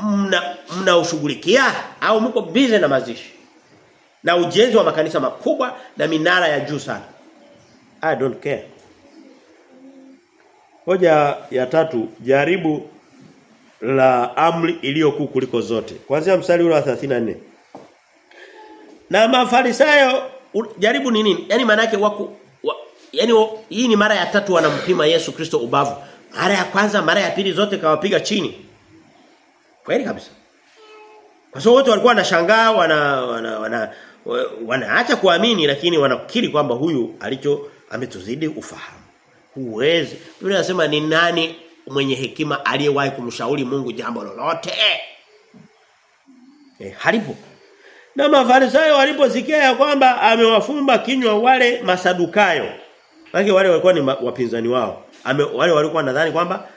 mna mnaushughulikia au mko busy na mazishi? Na ujenzi wa makanisa makubwa na minara ya juu sana. I don't care. Hoja ya tatu, jaribu la amri iliyokuu kuliko zote. Kuanzia mstari ule wa 34. Na mafarisayo jaribu ni nini? yani maana yake wako wa, yani hii ni mara ya tatu wanampima Yesu Kristo ubavu. Mara ya kwanza, mara ya pili zote kawapiga chini. Kweli kabisa. Kwa sababu wote walikuwa wanashangaa wana wana wana wanaacha kuamini lakini wanakiri kwamba huyu alicho ametuzidi ufahamu. Huwezi. Biblia inasema ni nani mwenye hekima aliyewahi kumshauri Mungu jambo lolote? Eh, halipo. Na mafarisayo waliposikia ya kwamba amewafumba kinywa wale masadukayo. Maana wale walikuwa ni wapinzani wao. Ame, wale walikuwa nadhani kwamba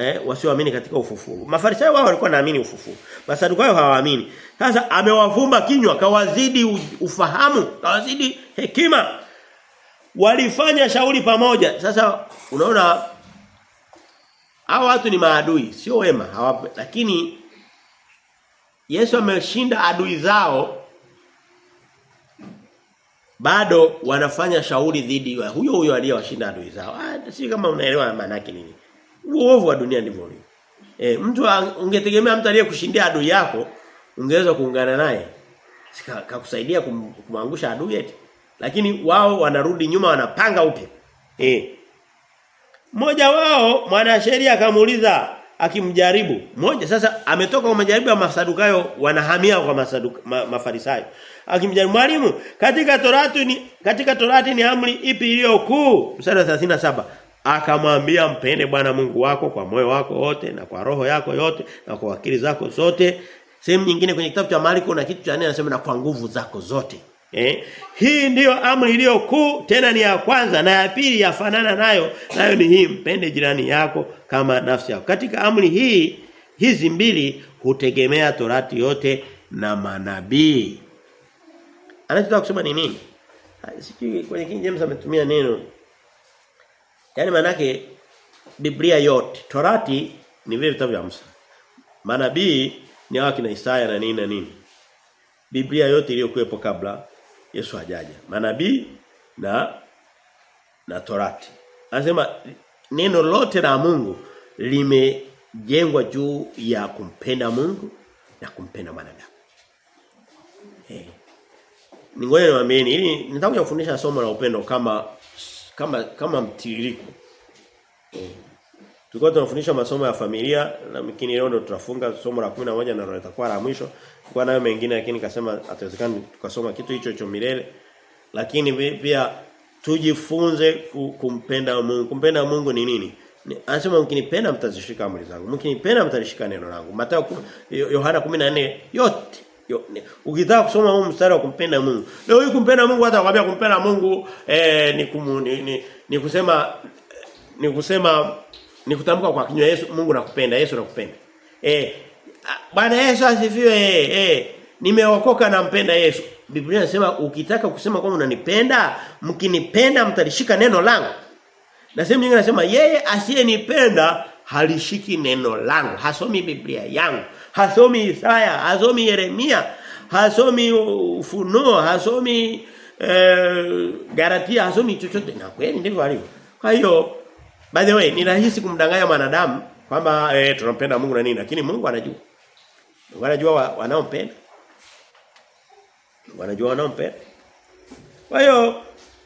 eh, wasioamini katika ufufuo. Mafarisayo wao walikuwa naamini ufufuo. Masadukayo hawaamini. Sasa amewavumba kinywa kawazidi ufahamu, kawazidi hekima. Walifanya shauri pamoja. Sasa unaona hao watu ni maadui, sio wema, hawapo. Lakini Yesu ameshinda adui zao bado wanafanya shauri dhidi ya huyo huyo aliyewashinda adui zao. Ah, si kama unaelewa maana yake nini. Uovu wa dunia ndivyo ulivyo. Eh, mtu ungetegemea mtu aliyekushindia adui yako, ungeweza kuungana naye. Kakusaidia kum, kumwangusha adui eti. Lakini wao wanarudi nyuma wanapanga upya. Eh. Mmoja wao mwanasheria akamuuliza akimjaribu. Mmoja sasa ametoka kwa majaribu ya masadukayo wanahamia kwa masaduka, ma, mafarisayo. Akimjaribu mwalimu katika Torati ni katika Torati ni amri ipi iliyo kuu? Mstari wa 37. Akamwambia mpende Bwana Mungu wako kwa moyo wako wote na kwa roho yako yote na kwa akili zako zote. Sehemu nyingine kwenye kitabu cha Marko na kitu cha nne anasema na kwa nguvu zako zote. Eh, hii ndiyo amri iliyo kuu tena ni ya kwanza na ya pili yafanana nayo nayo ni hii mpende jirani yako kama nafsi yako. Katika amri hii hizi mbili hutegemea torati yote na manabii. Anachotaka kusema ni nini? Sijui kwenye King James ametumia neno. Yaani manake Biblia yote, Torati ni vile vitabu vya Musa. Manabii ni hawa kina Isaya na nini na nini. Biblia yote iliyokuwepo kabla Yesu hajaja. Manabii na na Torati. Anasema neno lote la Mungu limejengwa juu ya kumpenda Mungu na kumpenda mwanadamu. Eh. Ningoja niwaambieni ili nitakuja kufundisha somo la upendo kama kama kama mtiririko. Tuko tunafundisha masomo ya familia na mkini leo ndo tutafunga somo la 11 na litakuwa la mwisho. Kwa nayo mengine lakini kasema atawezekana tukasoma kitu hicho hicho milele. Lakini pia tujifunze kumpenda Mungu. Kumpenda Mungu ni nini? Anasema mkinipenda mtazishika amri zangu. Mkinipenda mtalishika neno langu. Mathayo Yohana 14 yote Yo, ukitaka kusoma huu mstari wa kumpenda Mungu. Leo hii kumpenda Mungu hata wakwambia kumpenda Mungu eh, ni, kumu, ni, ni, ni kusema ni kusema ni kutamka kwa kinywa Yesu Mungu nakupenda, Yesu nakupenda. Eh Bwana Yesu asifiwe eh, eh nimeokoka nampenda Yesu. Biblia inasema ukitaka kusema kwamba unanipenda, mkinipenda mtalishika neno langu. Na sehemu nyingine nasema yeye asiyenipenda halishiki neno langu, hasomi Biblia yangu, hasomi Isaya, hasomi Yeremia, hasomi Ufunuo, hasomi eh, Galatia, hasomi chochote. Na kweli ndivyo alivyo. Kwa hiyo by the way ni rahisi kumdanganya mwanadamu kwamba eh, tunampenda Mungu na nini lakini Mungu anajua. Mungu anajua wa, wanaompenda. anajua wanaompenda. Kwa hiyo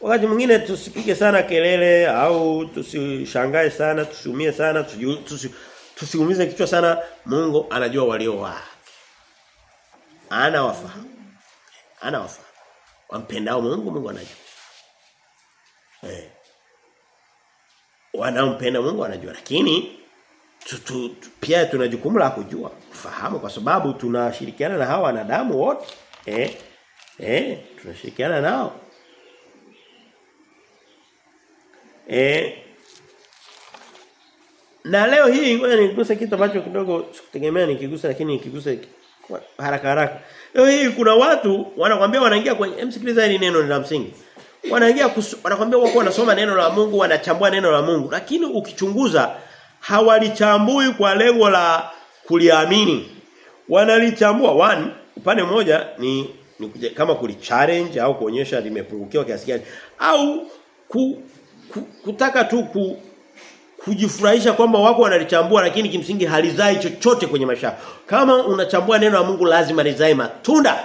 wakati mwingine tusipige sana kelele au tusishangae sana, tusiumie sana, tusi, tusiumize kichwa sana. Mungu anajua walio wake. Ana wafahamu. Ana wafahamu. Wampendao Mungu Mungu anajua. Eh. Wanaompenda Mungu anajua lakini tu, tu, pia tuna jukumu la kujua, kufahamu kwa sababu tunashirikiana na hawa wanadamu wote. Eh? Eh, tunashirikiana nao. Eh na leo hii ngoja niguse kitu ambacho kidogo sikutegemea nikigusa lakini nikigusa haraka haraka. Leo hii kuna watu wanakuambia wanaingia kwenye msikiliza hili neno la msingi. Wanaingia wanakuambia wako wanasoma neno la Mungu, wanachambua neno la Mungu, lakini ukichunguza hawalichambui kwa lengo la kuliamini. Wanalichambua one upande mmoja ni, ni kama kulichallenge au kuonyesha limepungukiwa kiasi gani au ku, ku, kutaka tu ku, kujifurahisha kwamba wako wanalichambua lakini kimsingi halizai chochote kwenye maisha. Kama unachambua neno la Mungu lazima lizae matunda.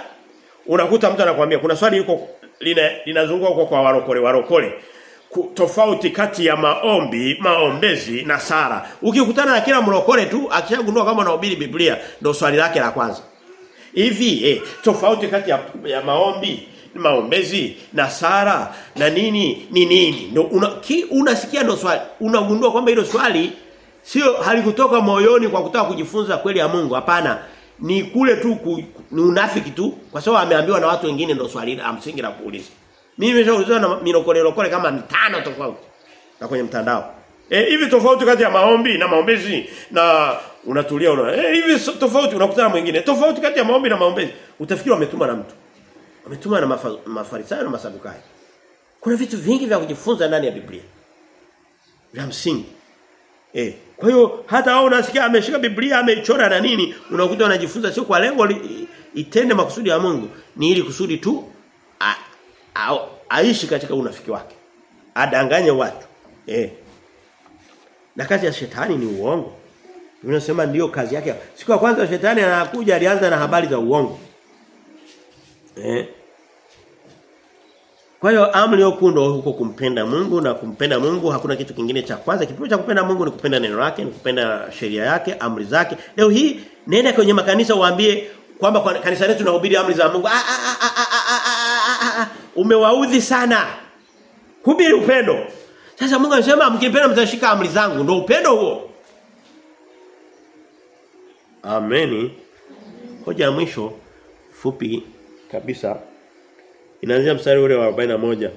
Unakuta mtu anakuambia kuna swali yuko linazunguka huko kwa warokole warokole tofauti kati ya maombi, maombezi na sara. Ukikutana na kila mrokole tu akishagundua kama anahubiri Biblia ndio swali lake la kwanza. Hivi eh tofauti kati ya, ya maombi, maombezi na sara na nini ni nini? Ndio una, ki, unasikia ndo swali. Unagundua kwamba hilo swali sio halikutoka moyoni kwa kutaka kujifunza kweli ya Mungu, hapana. Ni kule tu ku, ni unafiki tu kwa sababu ameambiwa na watu wengine ndo swali la msingi la kuuliza. Mimi nimeshaulizwa na milokole kole kama mitano tofauti na kwenye mtandao. Eh hivi tofauti kati ya maombi na maombezi na unatulia una eh hivi tofauti unakutana mwingine. Tofauti kati ya maombi na maombezi. Utafikiri wametuma na mtu. Wametuma na mafa, mafarisayo na masadukayo. Kuna vitu vingi vya kujifunza ndani ya Biblia. Vya msingi. Eh kwa hiyo hata wao unasikia ameshika Biblia ameichora na nini unakuta unajifunza sio kwa lengo itende makusudi ya Mungu ni ili kusudi tu a, a, aishi katika unafiki wake. Adanganye watu. Eh. Na kazi ya shetani ni uongo. Unasema ndiyo kazi yake. Siku ya kwanza shetani anakuja alianza na habari za uongo. Eh. Kwa hiyo amri okundo huko kumpenda Mungu na kumpenda Mungu hakuna kitu kingine cha kwanza. Kipimo cha kupenda Mungu ni kupenda neno lake, ni kupenda sheria yake, amri zake. Leo hii nenda kwenye makanisa uambie kwamba kwa kanisa letu tunahubiri amri za Mungu. Umewaudhi sana. Hubiri upendo. Sasa Mungu anasema mkipenda mtashika amri zangu. Ndio upendo huo. Ameni. Hoja ya mwisho fupi kabisa Inaanzia mstari ule wa 41.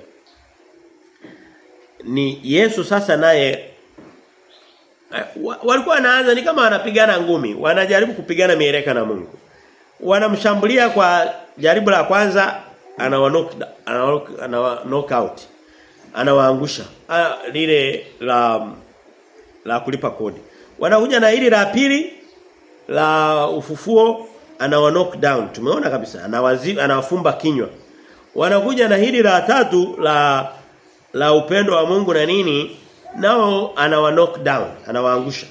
Ni Yesu sasa naye walikuwa wanaanza ni kama wanapigana ngumi, wanajaribu kupigana mieleka na Mungu. Wanamshambulia kwa jaribu la kwanza anawa knock anawa knock out. Anawaangusha. Lile la la kulipa kodi. Wanakuja na hili la pili la ufufuo anawa knock down. Tumeona kabisa anawazi anawafumba kinywa. Wanakuja na hili la tatu la la upendo wa Mungu na nini nao anawa knock down, anawaangusha.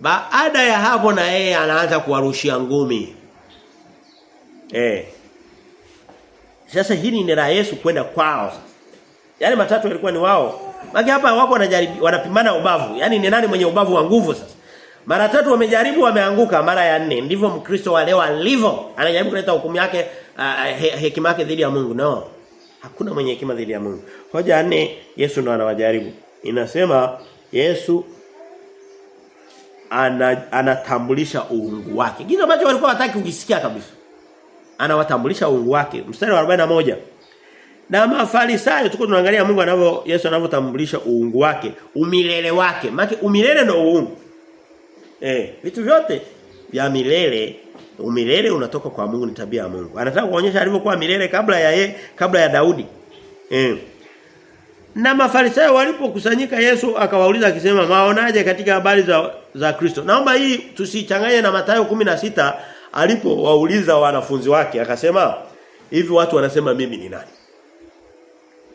Baada ya hapo na yeye anaanza kuwarushia ngumi. Eh. Sasa hili ni la Yesu kwenda kwao. Yale matatu yalikuwa ni wao. Maki hapa wako wanajaribu wanapimana ubavu. yani ni nani mwenye ubavu wa nguvu sasa? Mara tatu wamejaribu wameanguka, mara ya nne ndivyo Mkristo wa leo alivyo. Anajaribu kuleta hukumu yake uh, he, hekima yake dhidi ya Mungu. No. Hakuna mwenye hekima dhidi ya Mungu. Hoja nne Yesu ndo anawajaribu. Inasema Yesu ana, anatambulisha uungu wake. Kitu ambacho walikuwa wataki kukisikia kabisa. Anawatambulisha uungu wake. Mstari wa 41. Na mafarisayo tuko tunaangalia Mungu anavyo Yesu anavyotambulisha uungu wake, umilele wake. Maana umilele ndio uungu. Eh, vitu vyote vya milele umilele unatoka kwa Mungu ni tabia ya Mungu. Anataka kuonyesha alivyokuwa milele kabla ya ye, kabla ya Daudi. Eh. Na mafarisayo walipokusanyika Yesu akawauliza akisema maonaje katika habari za za Kristo. Naomba hii tusichanganye na Mathayo 16 alipowauliza wanafunzi wake akasema hivi watu wanasema mimi ni nani?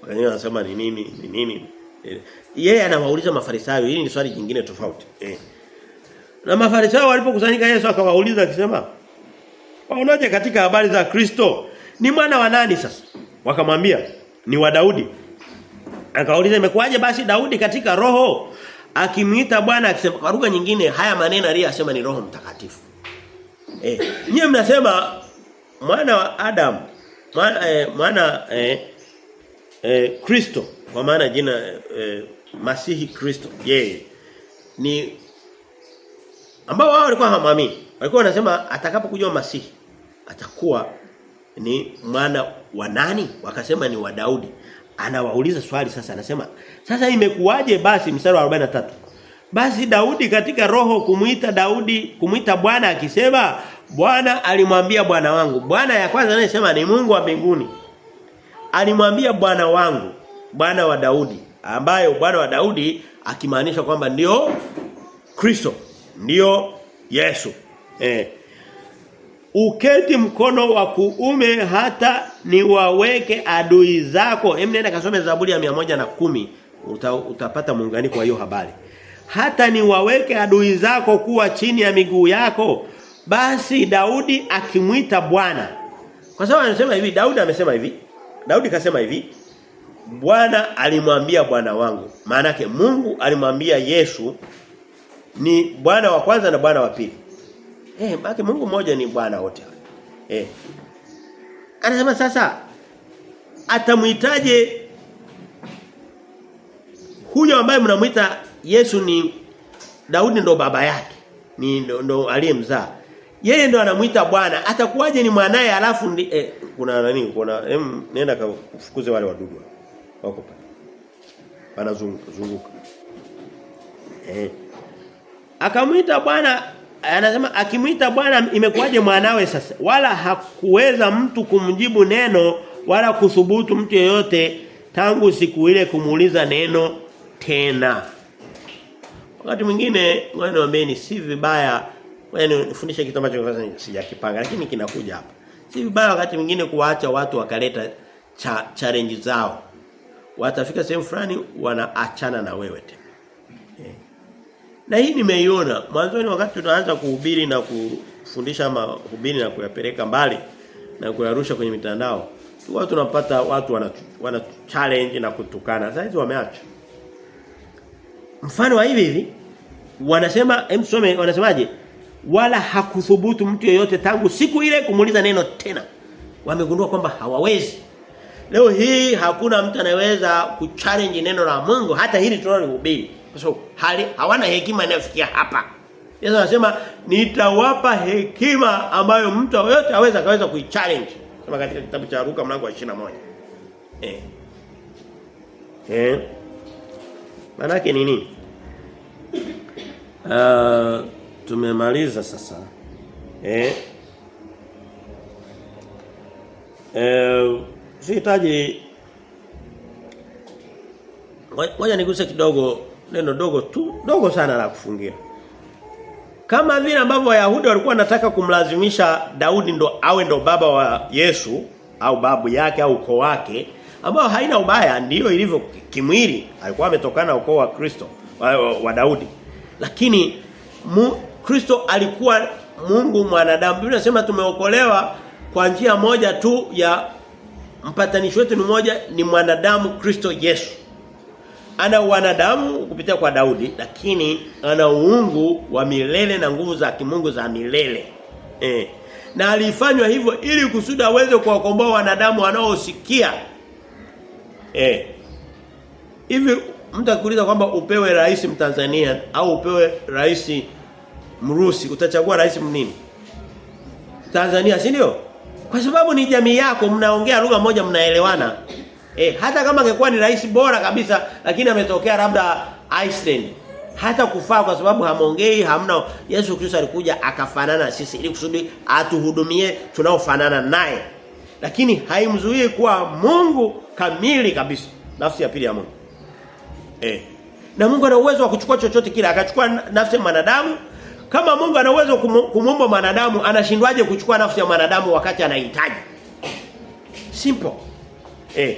Wengine wanasema ni nini? Ni nini? Yeye anawauliza mafarisayo hili ni swali jingine tofauti. Eh. Na mafarisayo walipokusanyika Yesu akawauliza akisema waonaje katika habari za Kristo? Ni mwana wa nani sasa? Wakamwambia ni wa Daudi. Akauliza imekuwaje basi Daudi katika roho akimwita Bwana akisema kwa lugha nyingine haya maneno aliyosema ni roho mtakatifu. Eh, nyie mnasema mwana wa Adam mwana eh, mwana eh, eh, Kristo kwa maana jina eh, Masihi Kristo yeye ni ambao wao walikuwa hawamwamini. Walikuwa wanasema atakapokuja Masihi atakuwa ni mwana wa nani? Wakasema ni wa Daudi. Anawauliza swali sasa anasema sasa imekuwaje basi mstari wa 43. Basi Daudi katika roho kumuita Daudi kumuita Bwana akisema Bwana alimwambia Bwana wangu. Bwana ya kwanza anayesema ni Mungu wa mbinguni. Alimwambia Bwana wangu, Bwana wa Daudi, ambayo Bwana wa Daudi akimaanisha kwamba ndio Kristo, ndio Yesu. Eh. Uketi mkono wa kuume hata niwaweke adui zako. Hem nenda kasome Zaburi ya 110 uta, utapata muunganiko wa hiyo habari. Hata niwaweke adui zako kuwa chini ya miguu yako. Basi Daudi akimwita Bwana. Kwa sababu anasema hivi, Daudi amesema hivi. Daudi kasema hivi. Bwana alimwambia Bwana wangu. Maana Mungu alimwambia Yesu ni Bwana wa kwanza na Bwana wa pili. Eh, baki Mungu mmoja ni Bwana wote. Eh. Anasema sasa atamuitaje huyo ambaye mnamuita Yesu ni Daudi ndo baba yake. Ni ndo, ndo aliyemzaa. Yeye ndo anamuita Bwana. Atakuwaje ni mwanaye alafu ndi, eh, kuna nani kuna em, nenda kufukuze wale wadudu wako pale. Wanazunguka. Eh. Akamwita Bwana anasema akimwita Bwana imekuwaje mwanawe sasa? Wala hakuweza mtu kumjibu neno wala kuthubutu mtu yeyote tangu siku ile kumuuliza neno tena. Wakati mwingine ngoja niwaambieni si vibaya. Yani nifundishe kitu ambacho sijakipanga lakini kinakuja hapa. Si vibaya wakati mwingine kuwaacha watu wakaleta cha, challenge zao. Watafika sehemu fulani wanaachana na wewe tena na hii nimeiona mwanzoni wakati tunaanza kuhubiri na kufundisha mahubiri na kuyapeleka mbali na kuyarusha kwenye mitandao. Tuwa tunapata watu wana, wana challenge na kutukana. Sasa wameacha. Mfano wa hivi hivi wanasema emsome wanasemaje? Wala hakuthubutu mtu yeyote tangu siku ile kumuuliza neno tena. Wamegundua kwamba hawawezi. Leo hii hakuna mtu anayeweza kuchallenge neno la Mungu hata hili tunalohubiri. Sababu hali hawana hekima inayofikia hapa. Yesu anasema nitawapa hekima ambayo mtu yote aweza kaweza kuichallenge. Kama katika kitabu cha Luka mlango wa 21. Eh. Eh. Maana yake nini? Uh, tumemaliza sasa. Eh. Eh, sihitaji Ngoja niguse kidogo neno dogo tu, dogo sana la kufungia. Kama vile ambavyo Wayahudi walikuwa wanataka kumlazimisha Daudi ndo awe ndo baba wa Yesu au babu yake au ukoo wake ambao haina ubaya ndiyo ilivyo kimwili alikuwa ametokana ukoo wa Kristo wa, wa, wa Daudi. Lakini mu, Kristo alikuwa Mungu mwanadamu. Biblia inasema tumeokolewa kwa njia moja tu ya mpatanishi wetu ni moja ni mwanadamu Kristo Yesu ana wanadamu kupitia kwa Daudi lakini ana uungu wa milele na nguvu za kimungu za milele. Eh. Na alifanywa hivyo ili kusudi aweze kuwakomboa wanadamu wanaosikia. Eh. Hivi mtu akuuliza kwamba upewe rais Mtanzania au upewe rais Mrusi utachagua rais mnini? Tanzania si ndio? Kwa sababu ni jamii yako mnaongea lugha moja mnaelewana. E, hata kama angekuwa ni rais bora kabisa lakini ametokea labda Iceland hata kufaa kwa sababu hamongei hamna. Yesu Kristo alikuja akafanana sisi ili kusudi atuhudumie tunaofanana naye. Lakini haimzuii kuwa Mungu kamili kabisa. Nafsi ya pili ya Mungu. Eh. Na Mungu ana uwezo wa kuchukua chochote kile akachukua nafsi ya mwanadamu. Kama Mungu ana uwezo kumuumba mwanadamu anashindwaje kuchukua nafsi ya mwanadamu wakati anahitaji? Simple. Eh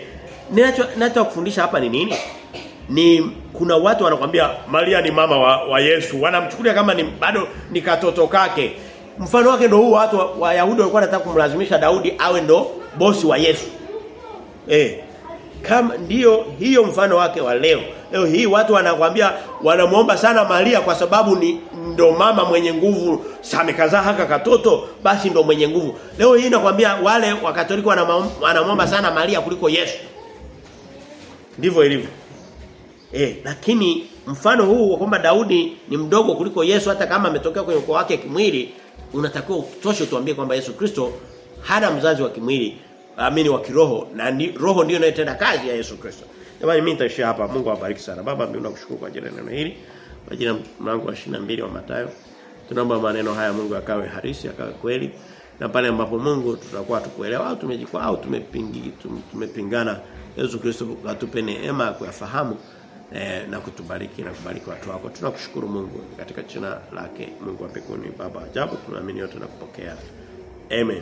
Ninacho kufundisha hapa ni nini? Ni kuna watu wanakuambia Maria ni mama wa, wa Yesu. Wanamchukulia kama ni bado ni katoto kake. Mfano wake ndio huu watu wa, wa Yahudi walikuwa wanataka kumlazimisha Daudi awe ndo bosi wa Yesu. Eh. Kama ndio hiyo mfano wake wa leo. Leo hii watu wanakuambia wanamuomba sana Maria kwa sababu ni ndo mama mwenye nguvu samekazaa haka katoto basi ndo mwenye nguvu. Leo hii nakwambia wale wa Katoliki wanamwomba sana Maria kuliko Yesu. Ndivyo ilivyo. Eh, lakini mfano huu wa kwamba Daudi ni mdogo kuliko Yesu hata kama ametokea kwenye ukoo wake kimwili, unatakiwa utoshe tuambie kwamba Yesu Kristo hana mzazi wa kimwili, amini wa kiroho na ni, roho ndio inayotenda kazi ya Yesu Kristo. Jamani mimi nitaishia hapa. Mungu awabariki sana. Baba mimi nakushukuru kwa ajili ya neno hili. Kwa ajili ya mlango wa 22 wa Mathayo. Tunaomba maneno haya Mungu akawe harisi, akawe kweli. Na pale ambapo Mungu tutakuwa tukuelewa au tumejikwaa au tumepingi tumepingana Yesu Kristo atupe neema ya kuyafahamu eh, na kutubariki na kubariki watu wako. Tunakushukuru Mungu katika jina lake Mungu wa mbinguni Baba ajabu tunaamini yote na kupokea. Amen.